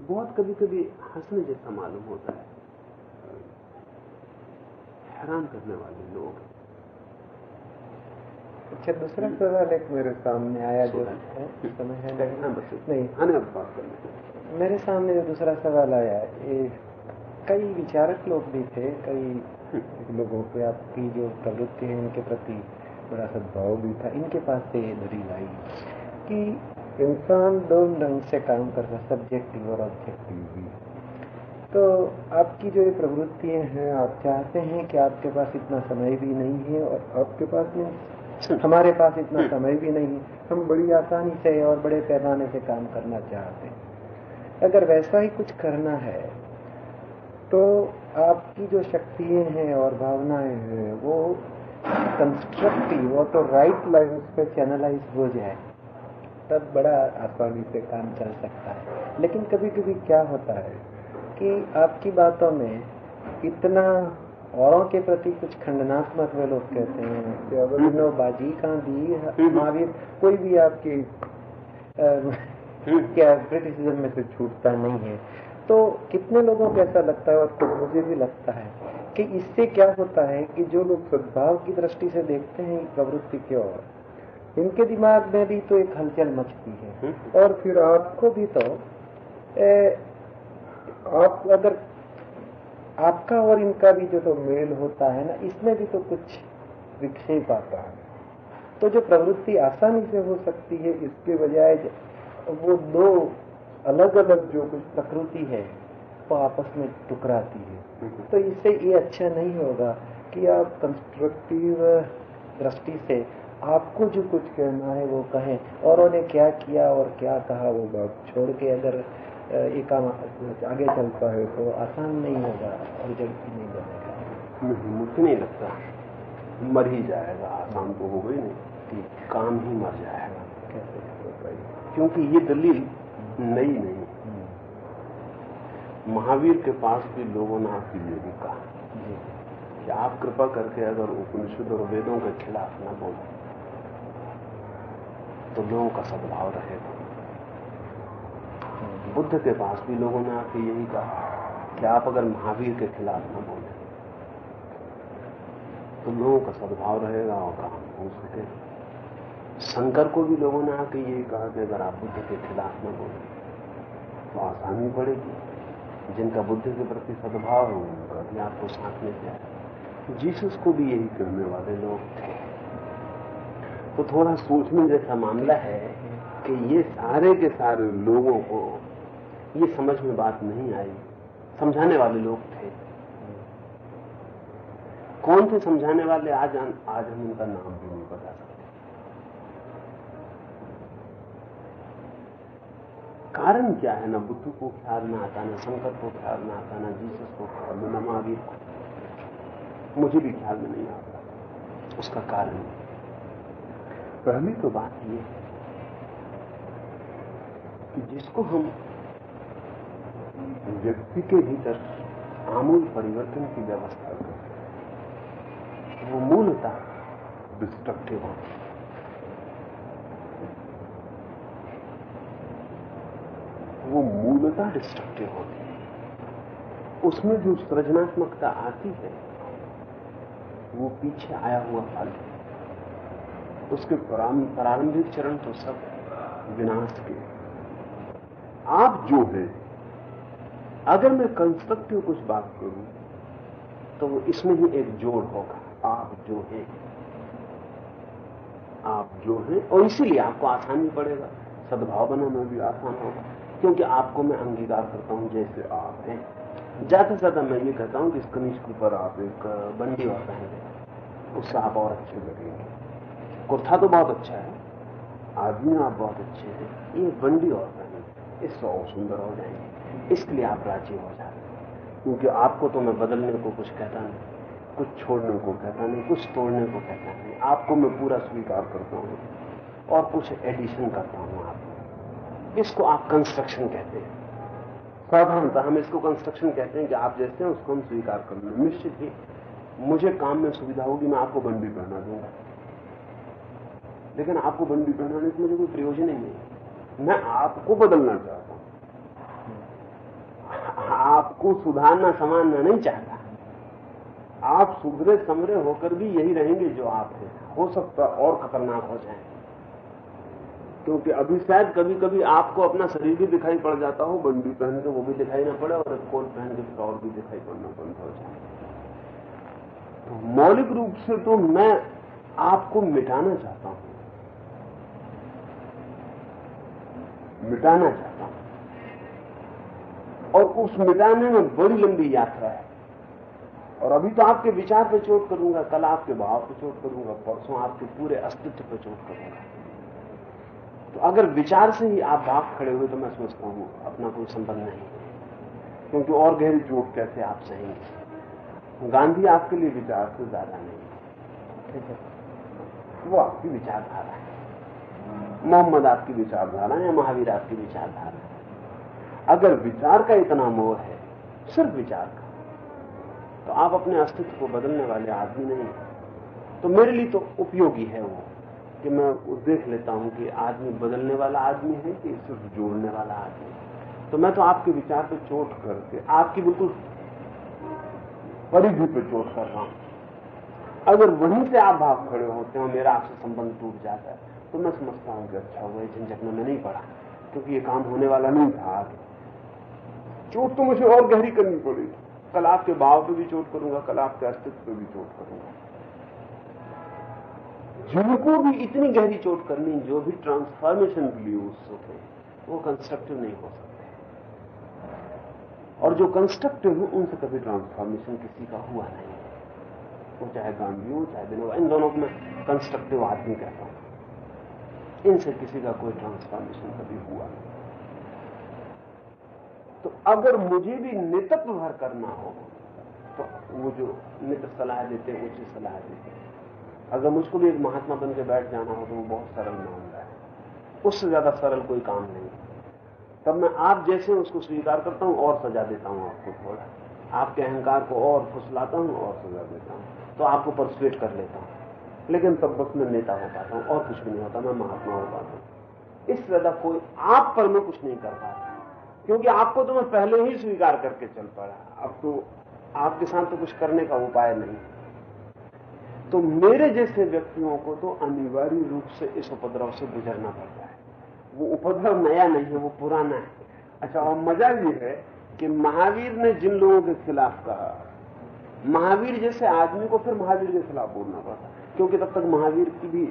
बहुत कभी कभी हंसने जैसा मालूम होता है। हैरान करने वाले लोग। अच्छा दूसरा सवाल एक मेरे सामने आया जो है समय है नहीं? आने बात करने मेरे सामने जो दूसरा सवाल आया ये कई विचारक लोग भी थे कई लोगों पे आपकी जो प्रवृत्ति है इनके प्रति बड़ा सद्भाव भी था। इनके पास से ये दलील आई कि इंसान दो ढंग से काम कर रहा सब्जेक्टिव और ऑब्जेक्टिव भी। तो आपकी जो ये प्रवृत्तियाँ हैं आप चाहते हैं कि आपके पास इतना समय भी नहीं है और आपके पास नहीं हमारे पास इतना समय भी नहीं है। हम बड़ी आसानी से और बड़े पैमाने से काम करना चाहते हैं। अगर वैसा ही कुछ करना है तो आपकी जो शक्तियाँ हैं और भावनाएँ हैं वो कंस्ट्रक्टिव और तो राइट लाइन पे चैनलाइज हो जाए तब बड़ा आसानी से काम चल सकता है। लेकिन कभी कभी क्या होता है कि आपकी बातों में इतना औरों के प्रति कुछ खंडनात्मक वे लोग कहते हैं कि अगर नो बाजी कहाँ दी महावीर कोई भी आपकी क्या क्रिटिसिज्म में से छूटता नहीं है। तो कितने लोगों को ऐसा लगता है और खुद मुझे भी लगता है कि इससे क्या होता है कि जो लोग सद्भाव की दृष्टि से देखते हैं प्रवृत्ति की ओर इनके दिमाग में भी तो एक हलचल मचती है। और फिर आपको भी तो ए, आप अगर आपका और इनका भी जो तो मेल होता है ना इसमें भी तो कुछ विक्षेप आता है। तो जो प्रवृत्ति आसानी से हो सकती है इसके बजाय वो दो अलग अलग जो कुछ प्रकृति है वो आपस में टुकराती है। तो इससे ये अच्छा नहीं होगा कि आप कंस्ट्रक्टिव दृष्टि से आपको जो कुछ कहना है वो कहें और उन्हें क्या किया और क्या कहा वो बात छोड़ के अगर ये काम आगे चलता है तो आसान नहीं होगा और जल्दी नहीं बनेगा मुझे नहीं लगता। मर ही जाएगा आसान तो होगा ही नहीं। काम ही मर जाएगा। कैसे क्योंकि ये दलील नई नहीं। महावीर के पास भी लोगों ने आपकी ये भी कहा। कि आप कृपा करके अगर उपनिषद और वेदों के खिलाफ न बोले तो लोगों का सद्भाव रहेगा। बुद्ध के पास भी लोगों ने आके यही कहा कि आप अगर महावीर के खिलाफ न बोले तो लोगों का सद्भाव रहेगा और काम हो सके। शंकर को भी लोगों ने आके यही कहा कि अगर आप बुद्ध के खिलाफ न बोले तो आसानी पड़ेगी। जिनका बुद्ध के प्रति सद्भाव है उनका भी आपको साथ में जाए जीसस को भी यही कहने वाले लोग थे। तो थोड़ा सोचने जैसा मामला है कि ये सारे के सारे लोगों को ये समझ में बात नहीं आई। समझाने वाले लोग थे। कौन थे समझाने वाले? आज आज हम उनका नाम भी नहीं बता सकते। कारण क्या है ना? बुद्ध को ख्याल में आता ना शंकर को ख्याल में आता ना जीसस को ख्याल में ना महावीर को मुझे भी ख्याल में नहीं आता। उसका कारण। पहली तो बात यह है जिसको हम व्यक्ति के भीतर आमूल परिवर्तन की व्यवस्था करते वो मूलतः डिस्ट्रक्टिव होती वो मूलता डिस्ट्रक्टिव होती है। उसमें जो सृजनात्मकता आती है, वो पीछे आया हुआ फल है। उसके प्रारंभिक चरण तो सब विनाश के आप जो हैं, अगर मैं कंस्ट्रक्टिव कुछ बात करूँ तो वो इसमें ही एक जोड़ होगा, आप जो हैं। आप जो हैं, और इसीलिए आपको आसान भी पड़ेगा, सद्भाव बनाना भी आसान होगा, क्योंकि आपको मैं अंगीकार करता हूँ जैसे आप हैं। ज़्यादा से ज़्यादा मैं ये कहता हूँ कि इस कनिष्ठ के ऊपर आप एक बंडी और पहन उससे आप और अच्छे लगेंगे। कुर्ता तो बहुत अच्छा है, आदमी आप बहुत अच्छे हैं, ये बंडी और पहने इससे और सुंदर हो जाएँगे। इसके लिए आप राज़ी हो जाते क्योंकि आपको तो मैं बदलने को कुछ कहता नहीं, कुछ छोड़ने को कहता नहीं, कुछ तोड़ने को कहता नहीं। आपको मैं पूरा स्वीकार करता हूँ और कुछ एडिशन करता हूँ आप इसको आप कंस्ट्रक्शन कहते हैं। साधारणतः हम इसको कंस्ट्रक्शन कहते हैं कि आप जैसे हैं, उसको हम स्वीकार कर लें। निश्चित ही मुझे काम में सुविधा होगी, मैं आपको बंडी पहना दूँगा। लेकिन आपको बंडी पहनाने से मुझे कोई प्रयोजन ही नहीं मैं आपको बदलना चाहता हूँ। आपको सुधारना, संवारना नहीं चाहता। आप सुधरे समरे होकर भी यही रहेंगे जो आप हैं। हो सकता और खतरनाक हो जाए। क्योंकि अभी शायद कभी कभी आपको अपना शरीर भी दिखाई पड़ जाता हो, बंडी पहन के वो भी दिखाई ना पड़े और कोट पहन के फिर और भी दिखाई पड़ना बंद हो जाए। तो मौलिक रूप से तो मैं आपको मिटाना चाहता हूँ। मिटाना चाहता हूँ। और उस मिटाने में बड़ी लंबी यात्रा है। और अभी तो आपके विचार पे चोट करूँगा, कल आपके भाव पे चोट करूँगा, परसों आपके पूरे अस्तित्व पे चोट करूँगा। तो अगर विचार से ही आप भाग खड़े हुए तो मैं समझता हूँ, अपना कोई संबंध नहीं क्योंकि और गहरी चोट कैसे आप सहेंगे? गांधी आपके लिए विचार से ज़्यादा नहीं ठीक है। वो आपकी विचारधारा है। मोहम्मद आपकी विचारधारा है महावीर आपकी विचारधारा है। अगर विचार का इतना मोह है, सिर्फ़ विचार का तो आप अपने अस्तित्व को बदलने वाले आदमी नहीं तो मेरे लिए तो उपयोगी है वो, कि मैं देख लेता हूँ कि आदमी बदलने वाला आदमी है कि सिर्फ़ जोड़ने वाला आदमी है। तो मैं तो आपके विचार पे चोट करके, आपकी बिल्कुल परिधि पे चोट कर रहा हूँ। अगर वहीं से आप भाव खड़े होते हो मेरा आपसे संबंध टूट जाता है तो मैं समझता हूँ कि अच्छा हुआ झंझट में मैं नहीं पड़ा, क्योंकि ये काम होने वाला नहीं था आगे। चोट तो मुझे और गहरी करनी पड़ी। कल आपके भाव पे भी चोट करूँगा कल आपके अस्तित्व पे भी चोट करूँगा। जिनको भी इतनी गहरी चोट करनी, जो भी ट्रांसफॉर्मेशन के लिए उत्सुक वो कंस्ट्रक्टिव नहीं हो सकते। और जो कंस्ट्रक्टिव है, उनसे कभी ट्रांसफॉर्मेशन किसी का हुआ नहीं। वो चाहे गांधी हो, चाहे दिनों इन दोनों को मैं कंस्ट्रक्टिव आदमी कहता हूँ। इनसे किसी का कोई ट्रांसफॉर्मेशन कभी हुआ तो अगर मुझे भी नितत्व भर करना हो तो वो जो नित सलाह देते हैं, उचित सलाह देते हैं। अगर मुझको भी एक महात्मा बन के बैठ जाना हो तो वो बहुत सरल मामला है। उससे ज़्यादा सरल कोई काम नहीं। तब मैं आप जैसे उसको स्वीकार करता हूँ, और सजा देता हूँ आपको थोड़ा। आपके अहंकार को और फुसलाता हूँ, और सजा देता हूँ। तो आपको परसुएट कर लेता हूँ। लेकिन तब बस मैं नेता हो पाता हूँ, और कुछ भी नहीं होता, मैं महात्मा हो पाता हूँ। इस ज़्यादा कोई आप पर मैं कुछ नहीं कर पाता। क्योंकि आपको तो मैं पहले ही स्वीकार करके चल पड़ा। अब तो आपके साथ तो कुछ करने का उपाय नहीं। तो मेरे जैसे व्यक्तियों को तो अनिवार्य रूप से इस उपद्रव से गुजरना पड़ता है। वो उपद्रव नया नहीं है, वो पुराना है। अच्छा और मज़ा ये है कि महावीर ने जिन लोगों के खिलाफ कहा, महावीर जैसे आदमी को फिर महावीर के खिलाफ बोलना पड़ता क्योंकि तब तक महावीर की भी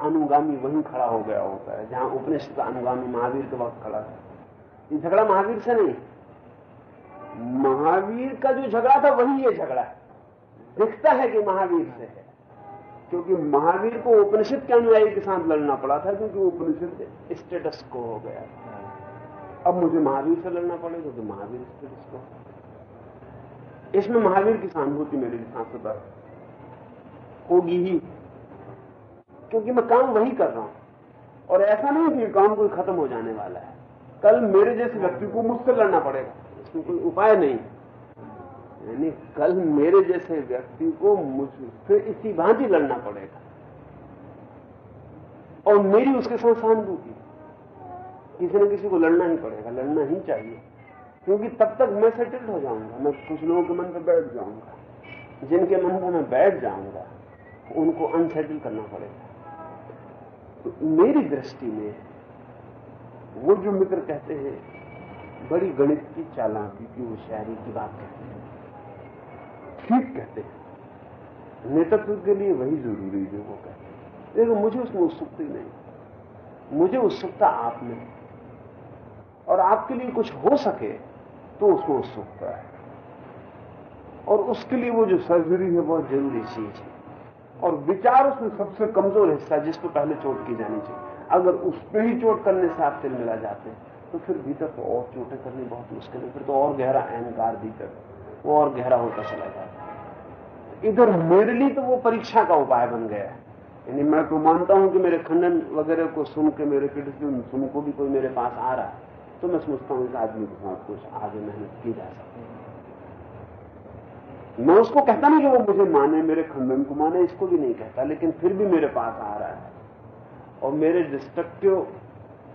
अनुगामी वहीं खड़ा हो गया होता है, जहाँ उपनिषद अनुगामी महावीर के वक्त खड़ा था। ये झगड़ा महावीर से नहीं। महावीर का जो झगड़ा था, वही ये झगड़ा है। दिखता है कि महावीर से है। क्योंकि महावीर को उपनिषद के अनुयायी के साथ लड़ना पड़ा था, क्योंकि उपनिषद स्टेटस को हो गया अब मुझे महावीर से लड़ना पड़ेगा क्योंकि महावीर स्टेटस को इसमें महावीर की सहानुभूति मेरे लिए सांसद होगी ही। क्योंकि मैं काम वही कर रहा हूँ। और ऐसा नहीं कि काम कोई खत्म हो जाने वाला है। कल मेरे जैसे व्यक्ति को मुझसे लड़ना पड़ेगा। इसमें कोई उपाय नहीं। यानी कल मेरे जैसे व्यक्ति को मुझसे इसी भांति लड़ना पड़ेगा। और मेरी उसके साथ सहानुभूति। किसी न किसी को लड़ना ही पड़ेगा। लड़ना ही चाहिए। क्योंकि तब तक मैं सेटल्ड हो जाऊँगा। मैं कुछ लोगों के मन पर बैठ जाऊँगा। जिनके मन पर मैं बैठ जाऊँगा, उनको अनसेटल करना पड़ेगा। तो मेरी दृष्टि में वो जो मित्र कहते हैं, बड़ी गणित की चालाकी की होशियारी की बात कहते हैं। ठीक कहते हैं। नेतृत्व के लिए वही ज़रूरी है वो कहते हैं। लेकिन मुझे उसमें उत्सुकता नहीं। मुझे उत्सुकता आप में। और आपके लिए कुछ हो सके तो उसको उत्सुकता है। और उसके लिए वो जो सर्जरी है, बहुत ज़रूरी चीज़ है। और विचार उसमें सबसे कमज़ोर हिस्सा जिस पर पहले चोट की जानी चाहिए। अगर उस पर ही चोट करने से आप तिल मिला जाते हैं तो फिर भीतर तो और चोटें करनी बहुत मुश्किल है। फिर तो और गहरा अहंकार भीतर, वो और गहरा होता चला जाता है। इधर मेरे लिए तो वो परीक्षा का उपाय बन गया है। यानी मैं तो मानता हूँ कि मेरे खंडन वगैरह को सुन के, मेरे क्रिटिसिज्म सुन को भी कोई मेरे पास आ रहा है। तो मैं समझता हूँ कि आदमी के साथ कुछ आगे मेहनत की जा सकती मैं उसको कहता नहीं कि वो मुझे माने, मेरे खंडन को माने, इसको भी नहीं कहता, लेकिन फिर भी मेरे पास आ रहा है। और मेरे डिस्ट्रक्टिव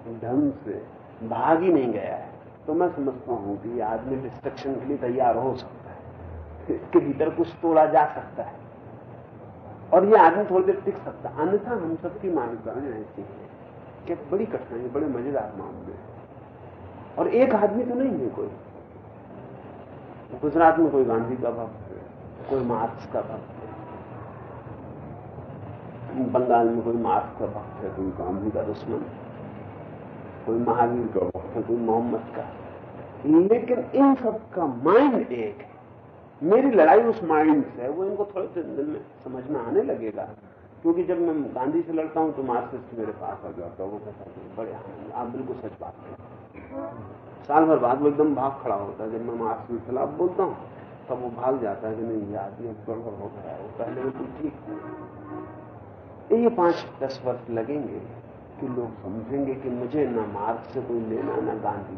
ढंग से भाग ही नहीं गया है। तो मैं समझता हूँ कि आदमी डिस्ट्रक्शन के लिए तैयार हो सकता है। इसके भीतर कुछ तोड़ा जा सकता है। और ये आदमी थोड़ी देर टिक सकता है। अन्यथा हम सबकी मान्यताएँ ऐसी हैं। कि बड़ी कठिनाई, बड़े मज़ेदार मामले और एक आदमी तो नहीं है कोई। गुजरात में कोई गांधी का भक्त कोई मार्क्स का भक्त बंगाल में कोई मार्क्स का भक्त है, कोई गांधी का दुश्मन कोई महावीर का भक्त है, कोई मोहम्मद का। लेकिन इन सब का माइंड एक है। मेरी लड़ाई उस माइंड से है, वो इनको थोड़े दिन में समझ में आने लगेगा। क्योंकि जब मैं गांधी से लड़ता हूँ तो मार्क्सिस्ट मेरे पास आ जाता है, वो कहता है बड़े आप बिल्कुल सच बात करें साल भर बाद वो एकदम भाग खड़ा होता है। जब मैं मार्क्स के खिलाफ बोलता हूँ, तब वो भाग जाता है कि नहीं, ये आदमी गड़बड़ हो गया है पहले वो ठीक था। ये पाँच, दस वर्ष लगेंगे कि लोग समझेंगे कि मुझे ना मार्क्स से कोई लेना, ना गांधी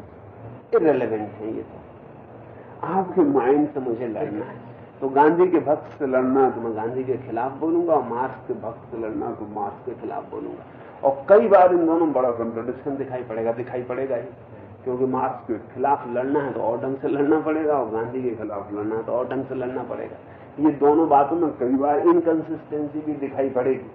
इरेलीवेंट है ये तो। आपके माइंड से मुझे लड़ना है। तो गांधी के भक्त से लड़ना तो मैं गांधी के खिलाफ बोलूँगा और मार्क्स के भक्त से लड़ना तो मार्क्स के खिलाफ बोलूँगा। और कई बार इन दोनों बड़ा कंट्रोडिक्शन दिखाई पड़ेगा दिखाई पड़ेगा ही। क्योंकि मार्क्स के खिलाफ लड़ना है तो और ढंग से लड़ना पड़ेगा और गांधी के खिलाफ लड़ना है तो और ढंग से लड़ना पड़ेगा। ये दोनों बातों में कई बार इनकंसिस्टेंसी भी दिखाई पड़ेगी।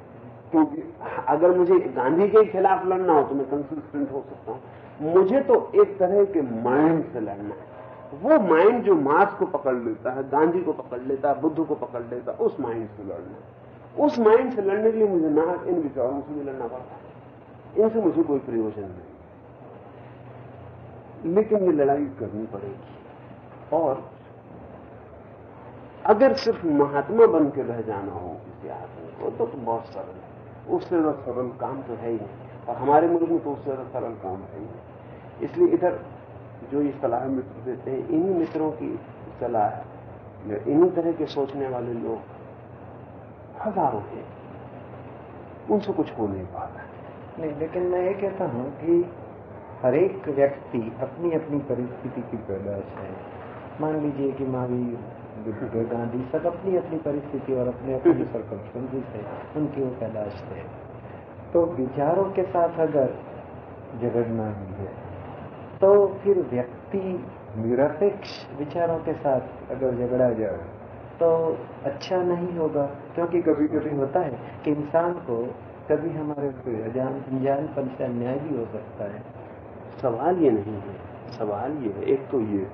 क्योंकि अगर मुझे गांधी के खिलाफ लड़ना हो तो मैं कंसिस्टेंट हो सकता हूँ। मुझे तो एक तरह के माइंड से लड़ना है। वो माइंड जो मार्क्स को पकड़ लेता है, गांधी को पकड़ लेता है, बुद्ध को पकड़ लेता है, उस माइंड से लड़ना है। उस माइंड से लड़ने के लिए मुझे ना इन विचारों से भी लड़ना पड़ता है। इनसे मुझे कोई प्रयोजन नहीं। लेकिन ये लड़ाई करनी पड़ेगी। और अगर सिर्फ़ महात्मा बन के रह जाना हो किसी आदमी को तो, तो बहुत सरल है। उससे ज़्यादा सरल काम तो है ही नहीं और हमारे मुल्क में तो उससे ज़्यादा सरल काम है ही इसलिए इधर जो ये सलाह मित्र देते हैं इन्हीं मित्रों की सलाह इन्हीं तरह के सोचने वाले लोग हज़ारों हैं। उनसे कुछ हो नहीं पाता। नहीं लेकिन मैं ये कहता हूँ कि हर एक व्यक्ति अपनी अपनी परिस्थिति की पैदाश है। मान लीजिए कि महावीर गांधी सब अपनी अपनी परिस्थिति और अपने अपनी सरकमस्टेंसेस है उनकी वो पैदाश है। तो विचारों के साथ अगर झगड़ना ही है तो फिर व्यक्ति निरपेक्ष विचारों के साथ अगर झगड़ा जाए तो अच्छा नहीं होगा। क्योंकि कभी कभी होता है कि इंसान को कभी हमारे अजान अनजानपन से अन्याय भी हो सकता है। सवाल ये नहीं है। सवाल ये है, एक तो ये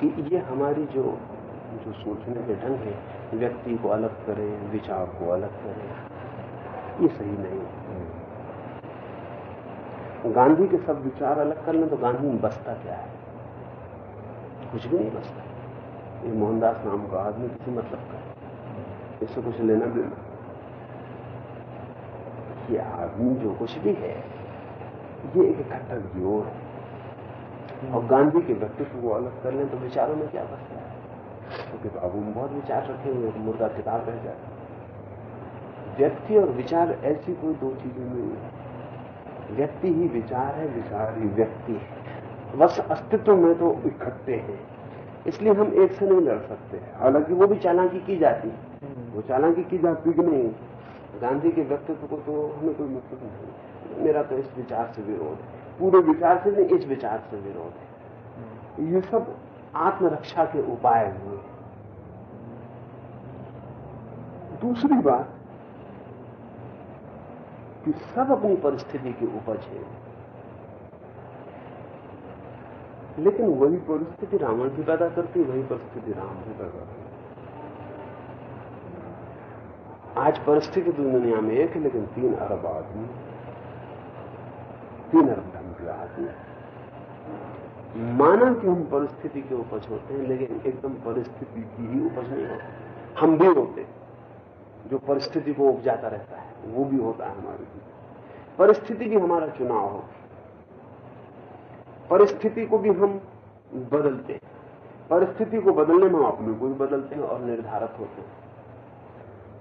कि ये हमारी जो जो सोचने के ढंग है, व्यक्ति को अलग करे, विचार को अलग करे, ये सही नहीं है। गांधी के सब विचार अलग कर लें तो गांधी में बसता क्या है? कुछ भी नहीं बसता। ये मोहनदास नाम का आदमी किसी मतलब का इससे कुछ लेना देना। ये आदमी जो कुछ भी है ये एक इकट्ठा जोड़ है। और गांधी के व्यक्तित्व को अलग कर लें तो विचारों में क्या बचता है? क्योंकि तो किताबों में बहुत विचार रखे हुए मुर्दा किताब रह जाए। व्यक्ति और विचार ऐसी कोई दो चीज़ें नहीं है। व्यक्ति ही विचार है विचार ही व्यक्ति है। बस अस्तित्व में तो इकट्ठे हैं। इसलिए हम एक से नहीं लड़ सकते हालाँकि वो भी चालाकी की जाती है। वो चालाकी की जाती कि नहीं? गांधी के व्यक्तित्व को तो हमें कोई मतलब नहीं मेरा तो इस विचार से विरोध है। पूरे विचार से नहीं इस विचार से विरोध है। ये सब आत्मरक्षा के उपाय हुए दूसरी बात कि सब अपनी परिस्थिति की उपज है। लेकिन वही परिस्थिति रावण भी पैदा करती वही परिस्थिति राम भी पैदा करती आज परिस्थिति दुनिया में एक लेकिन तीन अरब आदमी तीन अरब ढंग के आदमी माना कि हम परिस्थिति के उपज होते हैं, लेकिन एकदम परिस्थिति की ही उपज नहीं होती। हम भी होते जो परिस्थिति को उपजाता रहता है, वो भी होता है हमारे लिए। परिस्थिति भी हमारा चुनाव हो। परिस्थिति को भी हम बदलते हैं। परिस्थिति को बदलने में हम अपने को भी बदलते हैं और निर्धारित होते हैं।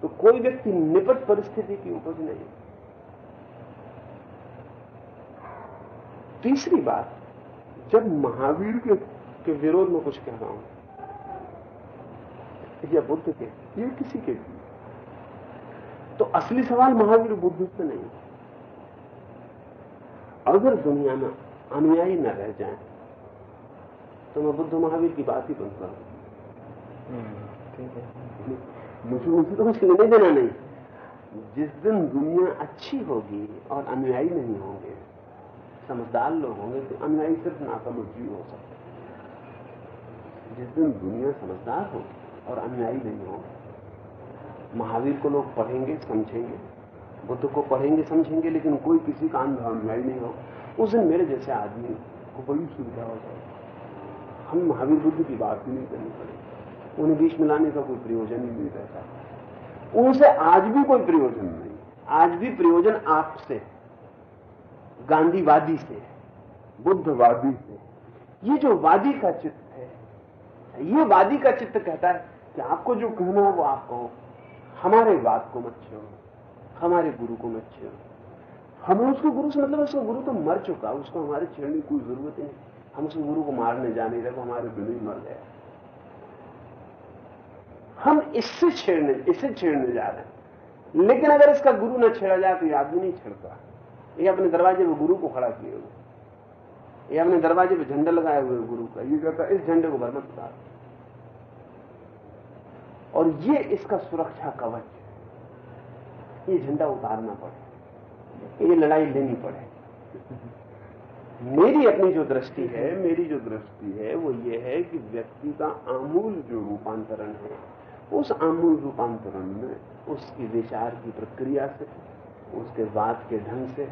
तो कोई व्यक्ति निपट परिस्थिति की उपज नहीं। तीसरी बात जब महावीर के, के विरोध में कुछ कह रहा हूँ या बुद्ध के ये किसी के भी। तो असली सवाल महावीर बुद्ध से नहीं अगर दुनिया में अनुयायी न रह जाए तो मैं बुद्ध महावीर की बात ही बंद कर मुझे उनसे तो कुछ लेने देना नहीं। जिस दिन दुनिया अच्छी होगी और अनुयायी नहीं होंगे समझदार लोग होंगे तो अनुयायी सिर्फ़ नासमझी हो सकते जिस दिन दुनिया समझदार होगी और अनुयायी नहीं होंगे महावीर को लोग पढ़ेंगे, समझेंगे, बुद्ध को पढ़ेंगे, समझेंगे, लेकिन कोई किसी का अंधा अनुयायी नहीं होगा उस दिन मेरे जैसे आदमी को बड़ी सुविधा हो जाएगी। हम महावीर बुद्ध की बात भी नहीं करनी पड़ेगी। उन्हें बीच मिलाने का कोई प्रयोजन ही नहीं रहता। उनसे आज भी कोई प्रयोजन नहीं। आज भी प्रयोजन आपसे। गांधीवादी से, बुद्धवादी से। ये जो वादी का चित्त है, ये वादी का चित्त कहता है कि आपको जो कहना है वो आप कहो। हमारे बात को मत छेड़ो, हमारे गुरु को मत छेड़ो। हमें उसको गुरु से मतलब उसका गुरु तो मर चुका, उसको हमारे छेड़ने की कोई ज़रूरत नहीं। हम उस गुरु को मारने जाने रहे हमारे बिना ही मर गया। हम इससे छेड़ने इससे छेड़ने जा रहे हैं। लेकिन अगर इसका गुरु न छेड़ा जाए तो ये आदमी नहीं छेड़ता। ये अपने दरवाजे पे गुरु को खड़ा किए हुए ये अपने दरवाजे पे झंडा लगाए हुए गुरु का। ये कहता, इस झंडे को भर मत और ये इसका सुरक्षा कवच ये झंडा उतारना पड़े। ये लड़ाई लेनी पड़े। मेरी अपनी जो दृष्टि है, मेरी जो दृष्टि है, वो ये है कि व्यक्ति का आमूल जो रूपांतरण है, उस आमूल रूपांतरण में उसकी विचार की प्रक्रिया से उसके बात के ढंग से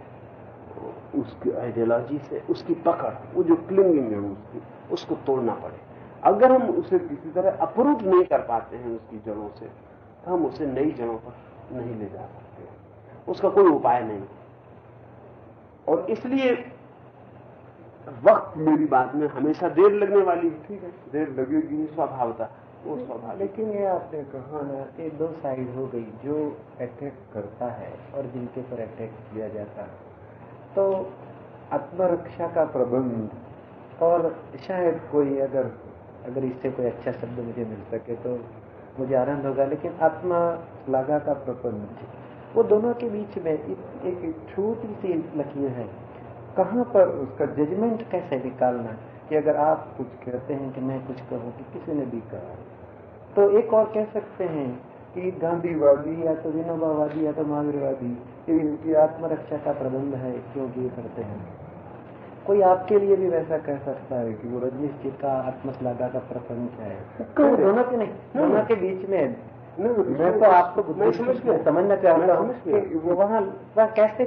उसकी आइडियोलॉजी से उसकी पकड़ वो जो क्लिंगिंग है उसकी उसको तोड़ना पड़े। अगर हम उसे किसी तरह अप्रूव नहीं कर पाते हैं उसकी जड़ों से तो हम उसे नई जड़ों पर नहीं ले जा सकते। उसका कोई उपाय नहीं। और इसलिए वक्त मेरी बात में हमेशा देर लगने वाली है। ठीक है। देर लगेगी स्वभावता वो स्वाभाविक लेकिन ये आपने कहा ना कि दो साइड हो गई, जो अटैक करता है और जिनके पर अटैक किया जाता है। तो आत्मरक्षा का प्रबंध और शायद कोई अगर अगर इससे कोई अच्छा शब्द मुझे मिल सके तो मुझे आनंद होगा, लेकिन आत्मा लागा का प्रबंध, वो दोनों के बीच में एक छोटी सी लकीर है। कहाँ पर उसका जजमेंट कैसे निकालना कि अगर आप कुछ कहते हैं कि मैं कुछ कहूँ कि किसी ने भी कहा तो एक और कह सकते हैं कि गांधीवादी या तो विनोबावादी या तो महावीरवादी इनकी आत्मरक्षा का प्रबंध है क्योंकि ये करते हैं। कोई आपके लिए भी वैसा कह सकता है कि वो रजनीश जी का आत्मश्लाघा का प्रपंच है? तो दोनों के नहीं दोनों के बीच में। मैं तो आपको मैं समझ गया। समझना चाहता हूँ वहाँ वह कैसे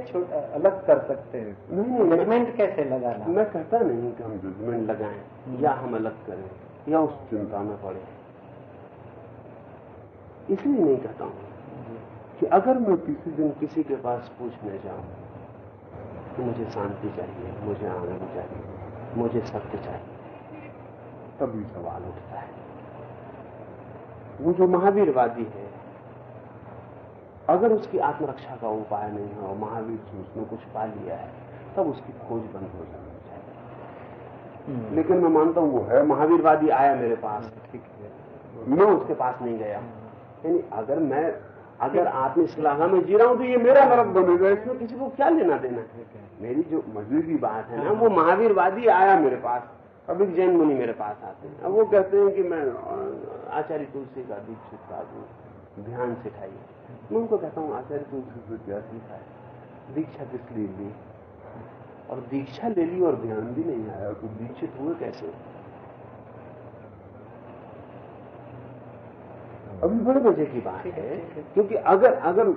अलग कर सकते हैं? नहीं जजमेंट कैसे लगाना? मैं कहता नहीं कि हम जजमेंट लगाएँ या हम अलग करें या उस चिंता में पड़े। इसलिए नहीं कहता हूँ कि अगर मैं किसी दिन किसी के पास पूछने जाऊँ कि मुझे शांति चाहिए मुझे आनंद चाहिए मुझे सत्य चाहिए तब तभी सवाल उठता है। वो जो महावीरवादी है अगर उसकी आत्मरक्षा का उपाय नहीं है और महावीर जी उसने कुछ पा लिया है तब उसकी खोज बंद हो जानी चाहिए। लेकिन मैं मानता हूँ वो है महावीरवादी आया मेरे पास। ठीक है। मैं उसके पास नहीं गया। यानी अगर मैं, अगर आत्म इस्लाहा में जी रहा हूँ तो ये मेरा मरद बनेगा, इसमें किसी को क्या लेना देना मेरी जो मज़े की बात है ना, वो महावीरवादी आया मेरे पास अब एक जैन मुनि मेरे पास आते हैं। अब वो कहते हैं कि मैं आचार्य तुलसी का दीक्षित साधु ध्यान सिखाइए मैं उनको कहता हूँ, आचार्य तुलसी से क्या सीखा है? दीक्षा किस लिए ली? और दीक्षा ले ली और ध्यान भी नहीं आया तो दीक्षित हुए कैसे? अभी बड़े मज़े की बात है क्योंकि अगर अगर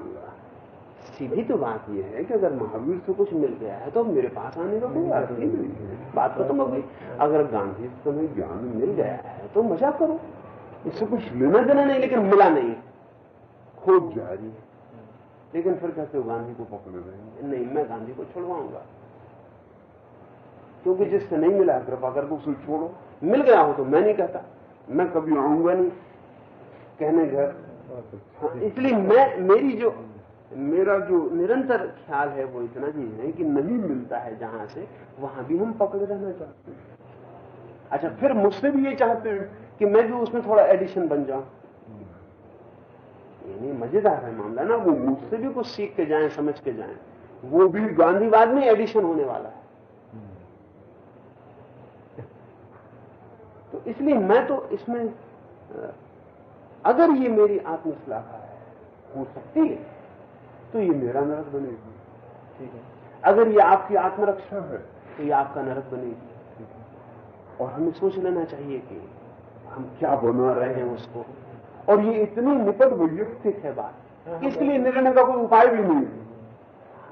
सीधी तो बात यह है कि अगर महावीर से कुछ मिल गया है तो मेरे पास आने का कोई अर्थ नहीं बात खत्म हो गई अगर गांधी से तुम्हें ज्ञान मिल गया है तो मज़ा करो। इससे कुछ लेना देना नहीं लेकिन मिला नहीं। खोज जारी है। लेकिन फिर कहते हो गांधी को पकड़े रहेंगे। नहीं मैं गांधी को छोड़वाऊँगा। क्योंकि जिससे नहीं मिला कृपा करके उसे छोड़ो। मिल गया हो तो मैं नहीं कहता। मैं कभी आऊँगा नहीं। कहने घर हाँ, इसलिए मैं मेरी जो मेरा जो निरंतर ख्याल है वो इतना ही है कि नहीं मिलता है जहाँ से वहाँ भी हम पकड़े रहना चाहते हैं। अच्छा फिर मुझसे भी ये चाहते हैं कि मैं भी उसमें थोड़ा एडिशन बन जाऊँ। यानी मज़ेदार है मामला ना वो मुझसे भी कुछ सीख के जाएँ समझ के जाएँ। वो भी गांधीवाद में एडिशन होने वाला है। तो इसलिए मैं तो इसमें अगर ये मेरी आत्मश्लाघा है हो सकती है तो ये मेरा नरक बनेगी। ठीक है। अगर ये आपकी आत्मरक्षा है तो ये आपका नरक बनेगी। और हमें सोच लेना चाहिए कि हम क्या बना रहे हैं उसको। और ये इतनी निकट वैयक्तिक है बात। इसलिए निर्णय का कोई उपाय भी नहीं।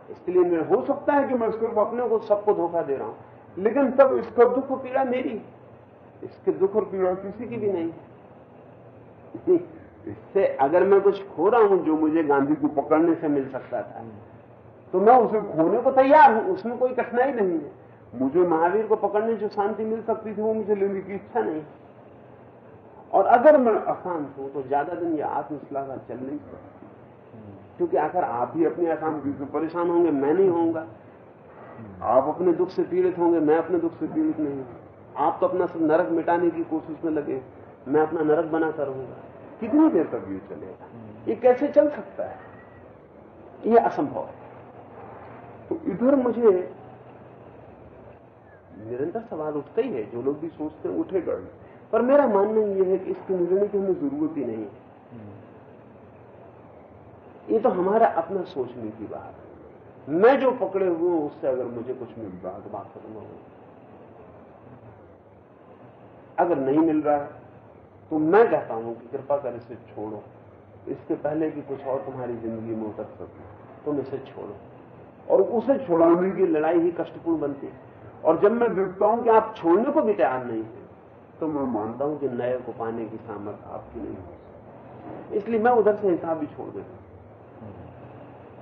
इसके लिए हो सकता है कि मैं सिर्फ़ अपने को सबको धोखा दे रहा हूँ। लेकिन तब इसका दुख पीड़ा मेरी। इसके दुख और पीड़ा किसी की भी नहीं। इससे अगर मैं कुछ खो रहा हूँ जो मुझे गांधी को पकड़ने से मिल सकता था तो मैं उसे खोने को तैयार हूँ, उसमें कोई कठिनाई नहीं है। मुझे महावीर को पकड़ने जो शांति मिल सकती थी, वो मुझे लेने की इच्छा नहीं। और अगर मैं अशांत हूँ तो ज़्यादा दिन यह आत्मश्लाघा चल नहीं सकती। क्योंकि आखिर आप भी अपनी अशांति से परेशान होंगे? मैं नहीं होऊँगा। आप अपने दुख से पीड़ित होंगे, मैं अपने दुख से पीड़ित नहीं हूँ। आप तो अपना सब नरक मिटाने की कोशिश में लगे मैं अपना नरक बनाकर रहूँगा। कितनी देर तक ये चलेगा? ये कैसे चल सकता है? ये असंभव है। तो इधर मुझे निरंतर सवाल उठता ही है, जो लोग भी सोचते हैं उठेगा पर मेरा मानना यह है कि इसके निर्णय की हमें ज़रूरत ही नहीं है। ये तो हमारा अपना सोचने की बात है। मैं जो पकड़े हुए हूँ, उससे अगर मुझे कुछ मिल रहा तो बात हो अगर नहीं मिल रहा है तो मैं कहता हूँ कि कृपा कर इसे छोड़ो। इसके पहले कि कुछ और तुम्हारी ज़िंदगी में उतर सके, तुम इसे छोड़ो। और उसे छोड़ाने की लड़ाई ही कष्टपूर्ण बनती है। और जब मैं देखता हूँ कि आप छोड़ने को भी तैयार नहीं है तो मैं मानता हूँ कि नए को पाने की सामर्थ्य आपकी नहीं हो। इसलिए मैं उधर से हिसाब भी छोड़ देता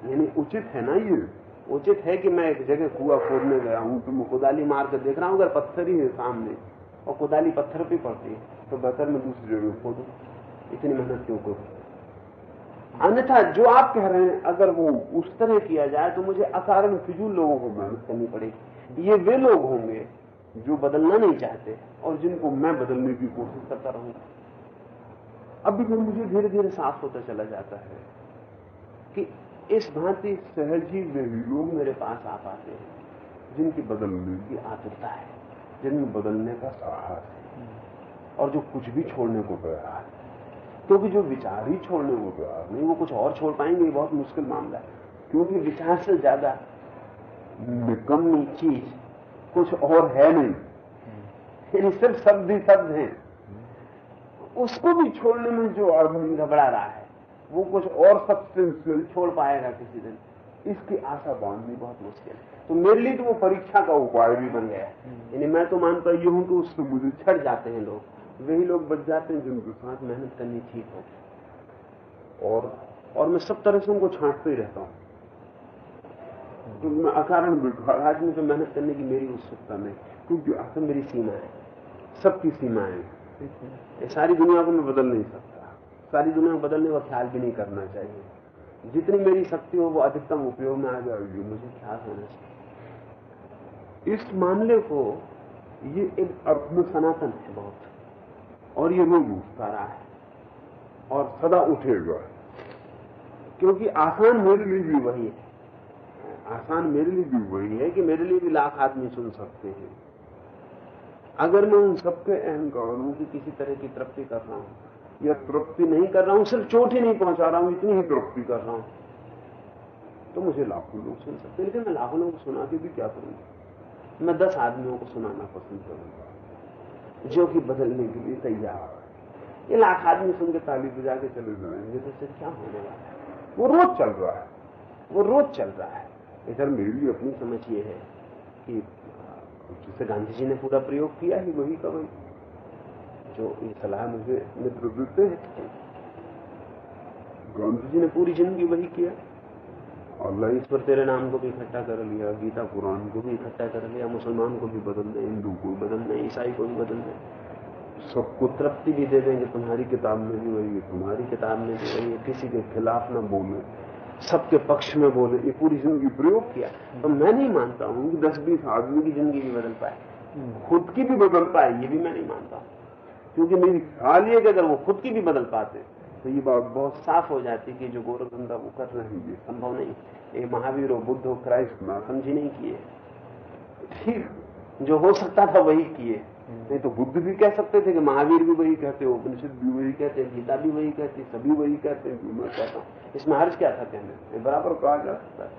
यानी उचित है ना ये? उचित है कि मैं एक जगह कुआ खोदने गया हूँ तो मैं कुदाली मार कर देख रहा हूँ, अगर पत्थर ही है सामने। और कुदाली पत्थर पे पड़ती है तो बेहतर मैं दूसरी जगह खोदू इतनी मेहनत क्यों करूँ? अन्यथा जो आप कह रहे हैं, अगर वो उस तरह किया जाए तो मुझे अकारण फिजूल लोगों को मेहनत करनी पड़ेगी। ये वे लोग होंगे जो बदलना नहीं चाहते और जिनको मैं बदलने की कोशिश करता रहूँगा। अब भी मुझे धीरे धीरे साफ़ होता चला जाता है कि इस भांति सहज ही वे लोग मेरे पास आ पाते हैं, जिनकी बदलने की आतुरता है। जिनमें बदलने का साहस है। और जो कुछ भी छोड़ने को तैयार है क्योंकि जो विचार ही छोड़ने को तैयार नहीं, वो कुछ और छोड़ पाएँगे बहुत मुश्किल मामला है। क्योंकि विचार से ज़्यादा निकम्मी चीज़ कुछ और है नहीं। सिर्फ़ शब्द ही शब्द हैं। उसको भी छोड़ने में जो आदमी घबरा रहा है, वो कुछ और सब्सटेंशियल छोड़ पाएगा किसी दिन। इसकी आशा बांधनी बहुत मुश्किल है। तो मेरे लिए तो वो परीक्षा का उपाय भी बन गया यानी मैं तो मानता ये हूँ कि उससे मुझे छड़ जाते हैं लोग। वही लोग बच जाते हैं जिनके साथ मेहनत करनी ठीक हो। और और मैं सब तरह से उनको छांटते ही रहता हूँ। तो मैं अकारण आज में तो मेहनत करने की मेरी उत्सुकता नहीं क्योंकि आखिर मेरी सीमा है। सबकी सीमाएँ ये सारी दुनिया को मैं बदल नहीं सकता। सारी दुनिया को बदलने का ख्याल भी नहीं करना चाहिए। जितनी मेरी शक्ति हो, वो अधिकतम उपयोग में आ जाएगी मुझे ख्याल होना चाहिए? इस मामले को, ये एक अर्थ में सनातन है बहुत, और ये रोज उठता रहा है, और सदा उठेगा। क्योंकि आसान मेरे लिए भी वही है। आसान मेरे लिए भी वही है कि मेरे लिए भी लाख आदमी सुन सकते हैं। अगर मैं उन सबके अहंकारों की किसी तरह की तृप्ति कर रहा हूँ या तृप्ति नहीं कर रहा हूँ, सिर्फ़ चोट ही नहीं पहुँचा रहा हूँ, इतनी ही तृप्ति कर रहा हूँ। तो मुझे लाखों लोग सुन सकते लेकिन मैं लाखों लोगों को सुना के भी क्या करूँगा मैं दस आदमियों को सुनाना पसंद करूँगा, जो कि बदलने के लिए तैयार ये लाख आदमी सुन के ताली बजा के चले जाएँगे तो इससे क्या होने वाला है? वो रोज चल रहा है। वो रोज चल रहा है। इधर मेरी भी अपनी समझ ये है कि जिसे गांधी जी ने पूरा प्रयोग किया ही वही का वही जो ये सलाह मुझे मित्र देते हैं। गांधी जी ने पूरी ज़िंदगी वही किया। अल्लाह ईश्वर तेरे नाम को भी इकट्ठा कर लिया, गीता, कुरान को भी इकट्ठा कर लिया, मुसलमान को भी बदल दें, हिंदू को भी बदल दें, ईसाई को भी बदल दें। सबको तृप्ति भी दे देंगे, तुम्हारी किताब में भी वही है, तुम्हारी किताब में भी वही है, किसी के खिलाफ न बोले, सबके पक्ष में बोले, ये पूरी ज़िंदगी प्रयोग किया। तो मैं नहीं मानता हूँ कि दस बीस आदमी की ज़िंदगी भी बदल पाए, खुद की भी बदल पाए, ये भी मैं नहीं मानता हूँ। क्योंकि मेरी ये कि अगर वो खुद की भी बदल पाते तो ये बात बहुत साफ़ हो जाती कि जो गोरख धंधा वो कर रहे हैं संभव नहीं। ये महावीर हो बुद्ध हो क्राइस्ट समझी नहीं किए। ठीक, जो हो सकता था वही किए। नहीं तो बुद्ध भी कह सकते थे कि महावीर भी वही कहते हो उपनिषद भी वही कहते हैं गीता भी वही कहती, सभी वही कहते हैं मैं कहता हूँ? इसमें हर्ज क्या था कहने? बराबर कहा जा सकता है।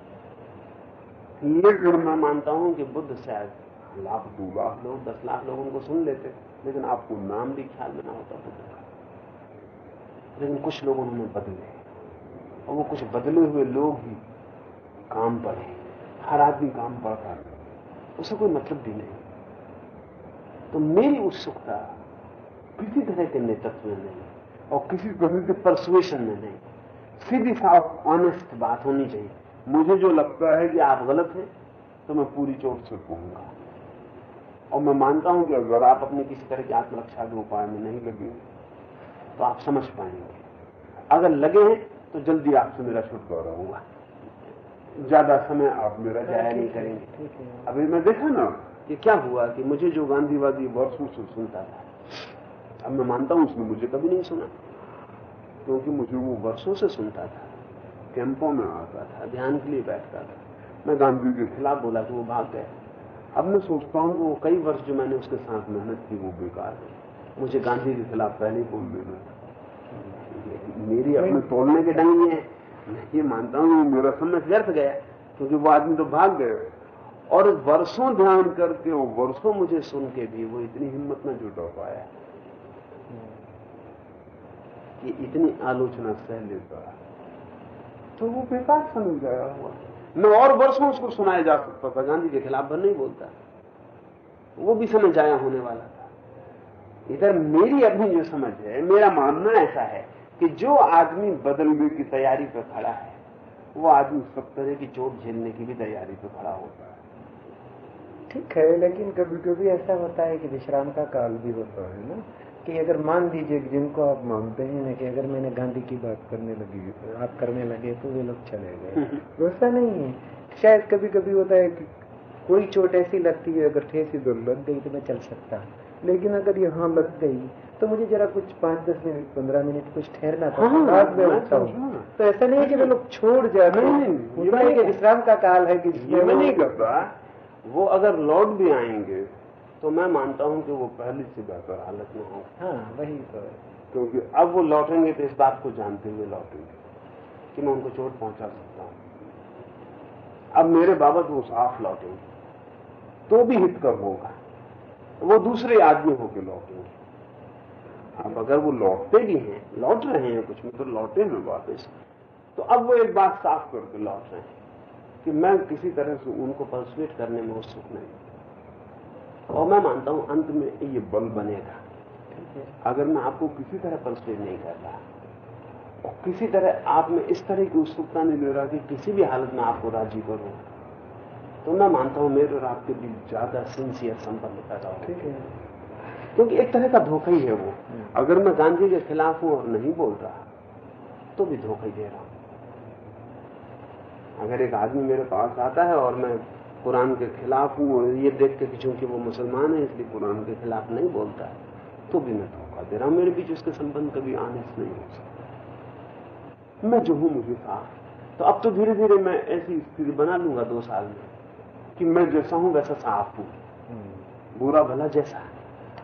मैं मानता हूँ कि बुद्ध शायद लाख, दो लाख लोग, दस लाख लोग उनको सुन लेते। लेकिन आपको नाम भी ख्याल में ना होता बुद्ध का लेकिन कुछ लोग उन्होंने बदले। और वो कुछ बदले हुए लोग ही काम पर हर आदमी काम पढ़ता है उसे कोई मतलब भी नहीं। तो मेरी उत्सुकता किसी तरह के नेतृत्व में नहीं, और किसी तरह के परसुएशन में नहीं। सीधी साफ़ ऑनेस्ट बात होनी चाहिए। मुझे जो लगता है कि आप गलत हैं तो मैं पूरी चोट से कहूँगा। और मैं मानता हूँ कि अगर आप अपने किसी तरह की आत्मरक्षा के उपाय में नहीं लगे तो आप समझ पाएँगे। अगर लगे हैं तो जल्दी आपसे मेरा छुटकारा होगा। ज़्यादा समय आप मेरा जाया नहीं करेंगे। अभी मैं देखा ना कि क्या हुआ कि मुझे जो गांधीवादी वर्षों से सुनता था अब मैं मानता हूँ उसने मुझे कभी नहीं सुना क्योंकि मुझे वो वर्षों से सुनता था कैंपों में आता था ध्यान के लिए बैठता था। मैं गांधी के खिलाफ बोला कि वो भाग गए। अब मैं सोचता हूँ वो कई वर्ष जो मैंने उसके साथ मेहनत की, वो बेकार है। मुझे गांधी के खिलाफ पहले बोल देना मेरी अपने तोड़ने के ढंग है। मैं ये मानता हूँ मेरा समय व्यर्थ गया, क्योंकि वो आदमी तो भाग गए और वर्षों ध्यान करके वो वर्षों मुझे सुन के भी वो इतनी हिम्मत न जुटा पाया कि इतनी आलोचना सह लेता तो वो बेकार समझ गया हुआ। मैं और वर्षों उसको सुनाया जा सकता था गांधी के खिलाफ भर नहीं बोलता। वो भी समझ आया होने वाला था। इधर मेरी अपनी जो समझ है, मेरा मानना ऐसा है कि जो आदमी बदलने की तैयारी पर खड़ा है, वो आदमी सब तरह की चोट झेलने की भी तैयारी पर खड़ा होता है। ठीक है, लेकिन कभी कभी ऐसा होता है कि विश्राम का काल भी होता है ना। कि अगर मान दीजिए जिनको आप मानते हैं ना कि अगर मैंने गांधी की बात करने लगी आप करने लगे तो वे लोग चले गए। वैसा नहीं है। शायद कभी कभी होता है कि कोई चोट ऐसी लगती है अगर ठेस इधर लग गई तो मैं चल सकता लेकिन अगर यहाँ लग गई तो मुझे जरा कुछ पाँच दस मिनट पंद्रह मिनट कुछ ठहरना था हाँ, बाद में उठता हूँ। तो ऐसा नहीं है कि वे लोग छोड़ जाए नहीं विश्राम का काल है कि ये मैं नहीं करता वो अगर लौट भी आएँगे तो मैं मानता हूँ कि वो पहले से बेहतर हालत में हो। हाँ वही तो। है क्योंकि अब वो लौटेंगे तो इस बात को जानते हुए लौटेंगे कि मैं उनको चोट पहुँचा सकता हूँ। अब मेरे बाबत वो साफ़ लौटेंगे तो भी हितकर होगा? वो दूसरे आदमी होकर लौटेंगे। अब अगर वो लौटते भी हैं लौट रहे हैं कुछ मतलब लौटे हैं वापस तो अब वो एक बात साफ़ करके लौट रहे हैं कि मैं किसी तरह से उनको परसुएट करने में उत्सुक नहीं और मैं मानता हूँ अंत में ये बल बनेगा। अगर मैं आपको किसी तरह परसुएट नहीं कर रहा और किसी तरह आप में इस तरह की उत्सुकता नहीं ले रहा कि किसी भी हालत में आपको राज़ी करूँ तो मैं मानता हूँ मेरे और आपके बीच ज़्यादा सिंसियर संबंध पैदा हो। क्योंकि एक तरह का धोखा ही है वो। अगर मैं गांधी के खिलाफ हूँ और नहीं बोल रहा तो भी धोखा ही दे रहा हूँ। अगर एक आदमी मेरे पास आता है और मैं कुरान के खिलाफ हूँ और ये देख के कि चूँकि वो मुसलमान है इसलिए कुरान के खिलाफ नहीं बोलता है तो भी मैं धोखा दे रहा हूँ। मेरे बीच उसके संबंध कभी आने से नहीं हो सकता। मैं जो हूँ मुझे कहा। तो अब तो धीरे धीरे मैं ऐसी स्थिति बना लूँगा दो साल में कि मैं जैसा हूँ वैसा साफ़ हूँ। बुरा भला जैसा है।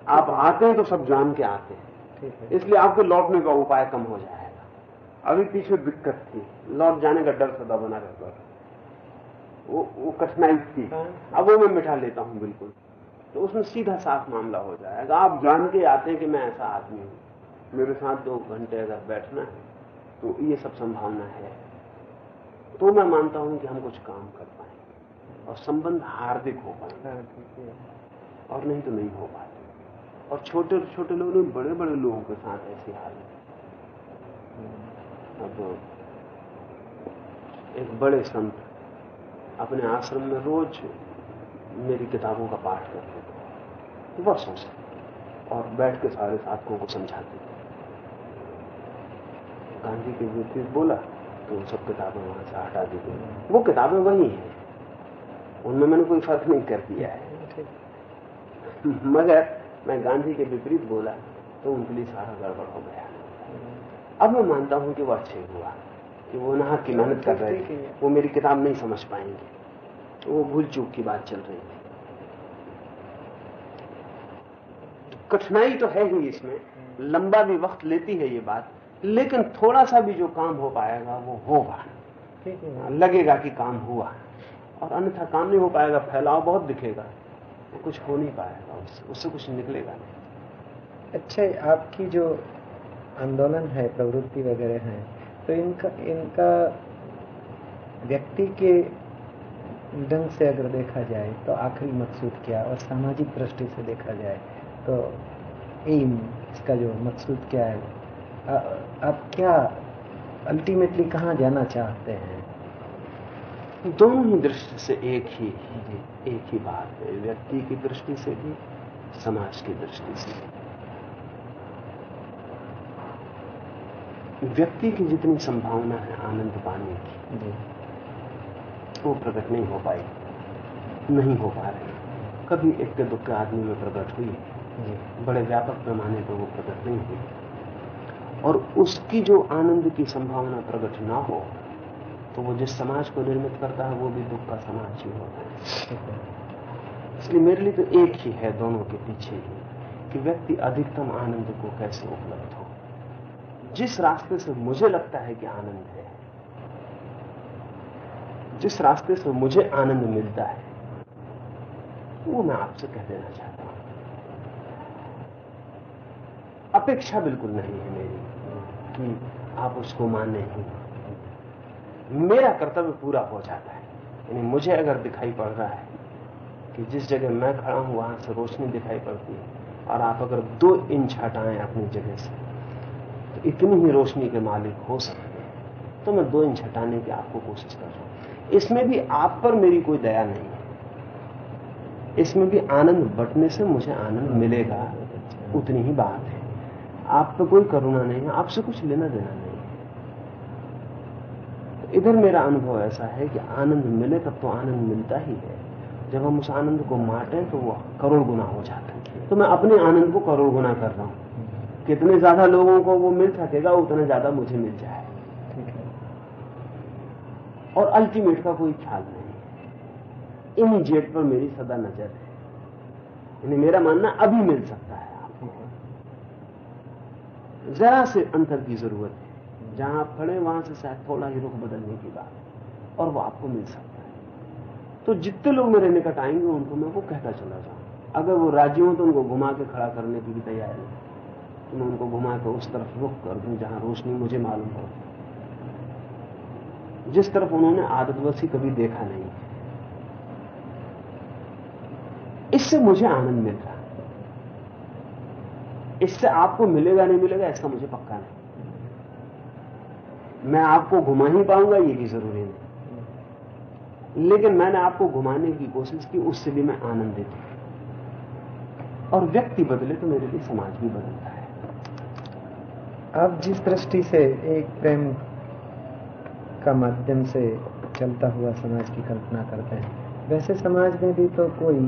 आप आते हैं तो सब जान के आते हैं। इसलिए आपके लौटने का उपाय कम हो जाएगा। अभी पीछे दिक्कत थी। लौट जाने का डर सदा बना रहता था। वो वो कठिनाई थी। अब वो मैं मिठा लेता हूँ बिल्कुल। तो उसमें सीधा साफ़ मामला हो जाएगा। आप जान के आते हैं कि मैं ऐसा आदमी हूँ। मेरे साथ दो घंटे अगर बैठना है तो ये सब संभावना है। तो मैं मानता हूँ कि हम कुछ काम कर पाएँगे और संबंध हार्दिक हो पाएँगे और नहीं तो नहीं हो पाते। और छोटे छोटे लोगों ने बड़े बड़े लोगों के साथ ऐसी हालत अब एक बड़े संत अपने आश्रम में रोज मेरी किताबों का पाठ करते थे। वर्षों से और बैठ के सारे साथियों को समझाते थे। गांधी के विपरीत बोला तो सब किताबें वहाँ से हटा दी गई वो किताबें वही हैं। उनमें मैंने कोई फ़र्क नहीं कर दिया है। मगर मैं गांधी के विपरीत बोला तो उनके लिए सारा गड़बड़ हो गया। अब मैं मानता हूँ कि वो अच्छे हुआ। कि वो नाहक की मेहनत कर रहे थे वो मेरी किताब नहीं समझ पाएँगे। तो वो भूल चूक की बात चल रही थी कठिनाई तो है ही इसमें। लंबा भी वक्त लेती है ये बात लेकिन थोड़ा सा भी जो काम हो पाएगा वो होगा। लगेगा कि काम हुआ। और अन्यथा काम नहीं हो पाएगा फैलाव बहुत दिखेगा। कुछ हो नहीं पाएगा उससे उससे कुछ निकलेगा नहीं। अच्छा आपकी जो आंदोलन है प्रवृत्ति वगैरह है तो इनका इनका व्यक्ति के ढंग से अगर देखा जाए तो आखिरी मकसूद क्या और सामाजिक दृष्टि से देखा जाए तो एम, इसका जो मकसूद क्या है आप क्या अल्टीमेटली कहाँ जाना चाहते हैं? दोनों ही दृष्टि से एक ही एक ही बात है, व्यक्ति की दृष्टि से भी, समाज की दृष्टि से भी। व्यक्ति की जितनी संभावना है आनंद पाने की वो प्रकट नहीं हो पाई नहीं हो पा रही। कभी एक के दुख के आदमी में प्रकट हुई बड़े व्यापक पैमाने पर वो प्रकट नहीं हुई। और उसकी जो आनंद की संभावना प्रकट ना हो तो वो जिस समाज को निर्मित करता है वो भी दुख का समाज ही होता है। इसलिए मेरे लिए तो एक ही है दोनों के पीछे ही कि व्यक्ति अधिकतम आनंद को कैसे उपलब्ध हो। जिस रास्ते से मुझे लगता है कि आनंद है, जिस रास्ते से मुझे आनंद मिलता है, वो मैं आपसे कह देना चाहता हूँ। अपेक्षा बिल्कुल नहीं है मेरी कि आप उसको माने ही मेरा कर्तव्य पूरा हो जाता है। यानी मुझे अगर दिखाई पड़ रहा है कि जिस जगह मैं खड़ा हूँ, वहाँ से रोशनी दिखाई पड़ती है और आप अगर दो इंच हटाएँ अपनी जगह से तो इतनी ही रोशनी के मालिक हो सकते हैं। तो मैं दो इंच हटाने की आपको कोशिश कर रहा हूँ। इसमें भी आप पर मेरी कोई दया नहीं है। इसमें भी आनंद बटने से मुझे आनंद मिलेगा, उतनी ही बात है। आप पे कोई करुणा नहीं है, आपसे कुछ लेना देना नहीं तो इधर मेरा अनुभव ऐसा है कि आनंद मिले तब तो आनंद मिलता ही है। जब हम उस आनंद को माटे तो वो करोड़ गुना हो जाता है। तो मैं अपने आनंद को करोड़ गुना कर रहा हूँ। कितने ज़्यादा लोगों को वो मिल सकेगा उतना ज़्यादा मुझे मिल जाए। और अल्टीमेट का कोई ख्याल नहीं। इमीजिएट पर मेरी सदा नज़र है। यानी मेरा मानना अभी मिल सकता है आपको। जरा से अंतर की ज़रूरत है। जहाँ आप खड़े वहाँ से शायद थोड़ा ही रुख बदलने की बात और वो आपको मिल सकता है। तो जितने लोग मेरे निकट आएँगे उनको मैं वो कहता चला जाऊँ। अगर वो राज़ी हो तो उनको घुमा के खड़ा करने की भी तैयारी तो मैं उनको घुमा के उस तरफ़ रुख कर दूँ जहाँ रोशनी मुझे मालूम हो। जिस तरफ़ उन्होंने आदतवशी कभी देखा नहीं। इससे मुझे आनंद मिल रहा इससे आपको मिलेगा नहीं मिलेगा, इसका मुझे पक्का नहीं। मैं आपको घुमा ही पाऊँगा, ये भी ज़रूरी नहीं। लेकिन मैंने आपको घुमाने की कोशिश की, उससे भी मैं आनंदित हूँ। और व्यक्ति बदले तो मेरे लिए समाज भी बदलता है। आप जिस दृष्टि से एक प्रेम का माध्यम से चलता हुआ समाज की कल्पना करते हैं वैसे समाज में भी तो कोई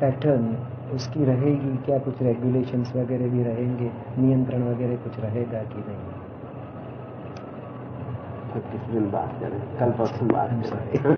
पैटर्न उसकी रहेगी क्या कुछ रेगुलेशंस वगैरह भी रहेंगे नियंत्रण वगैरह कुछ रहेगा कि नहीं? तो किस दिन बात करें? कल परसों बात करें।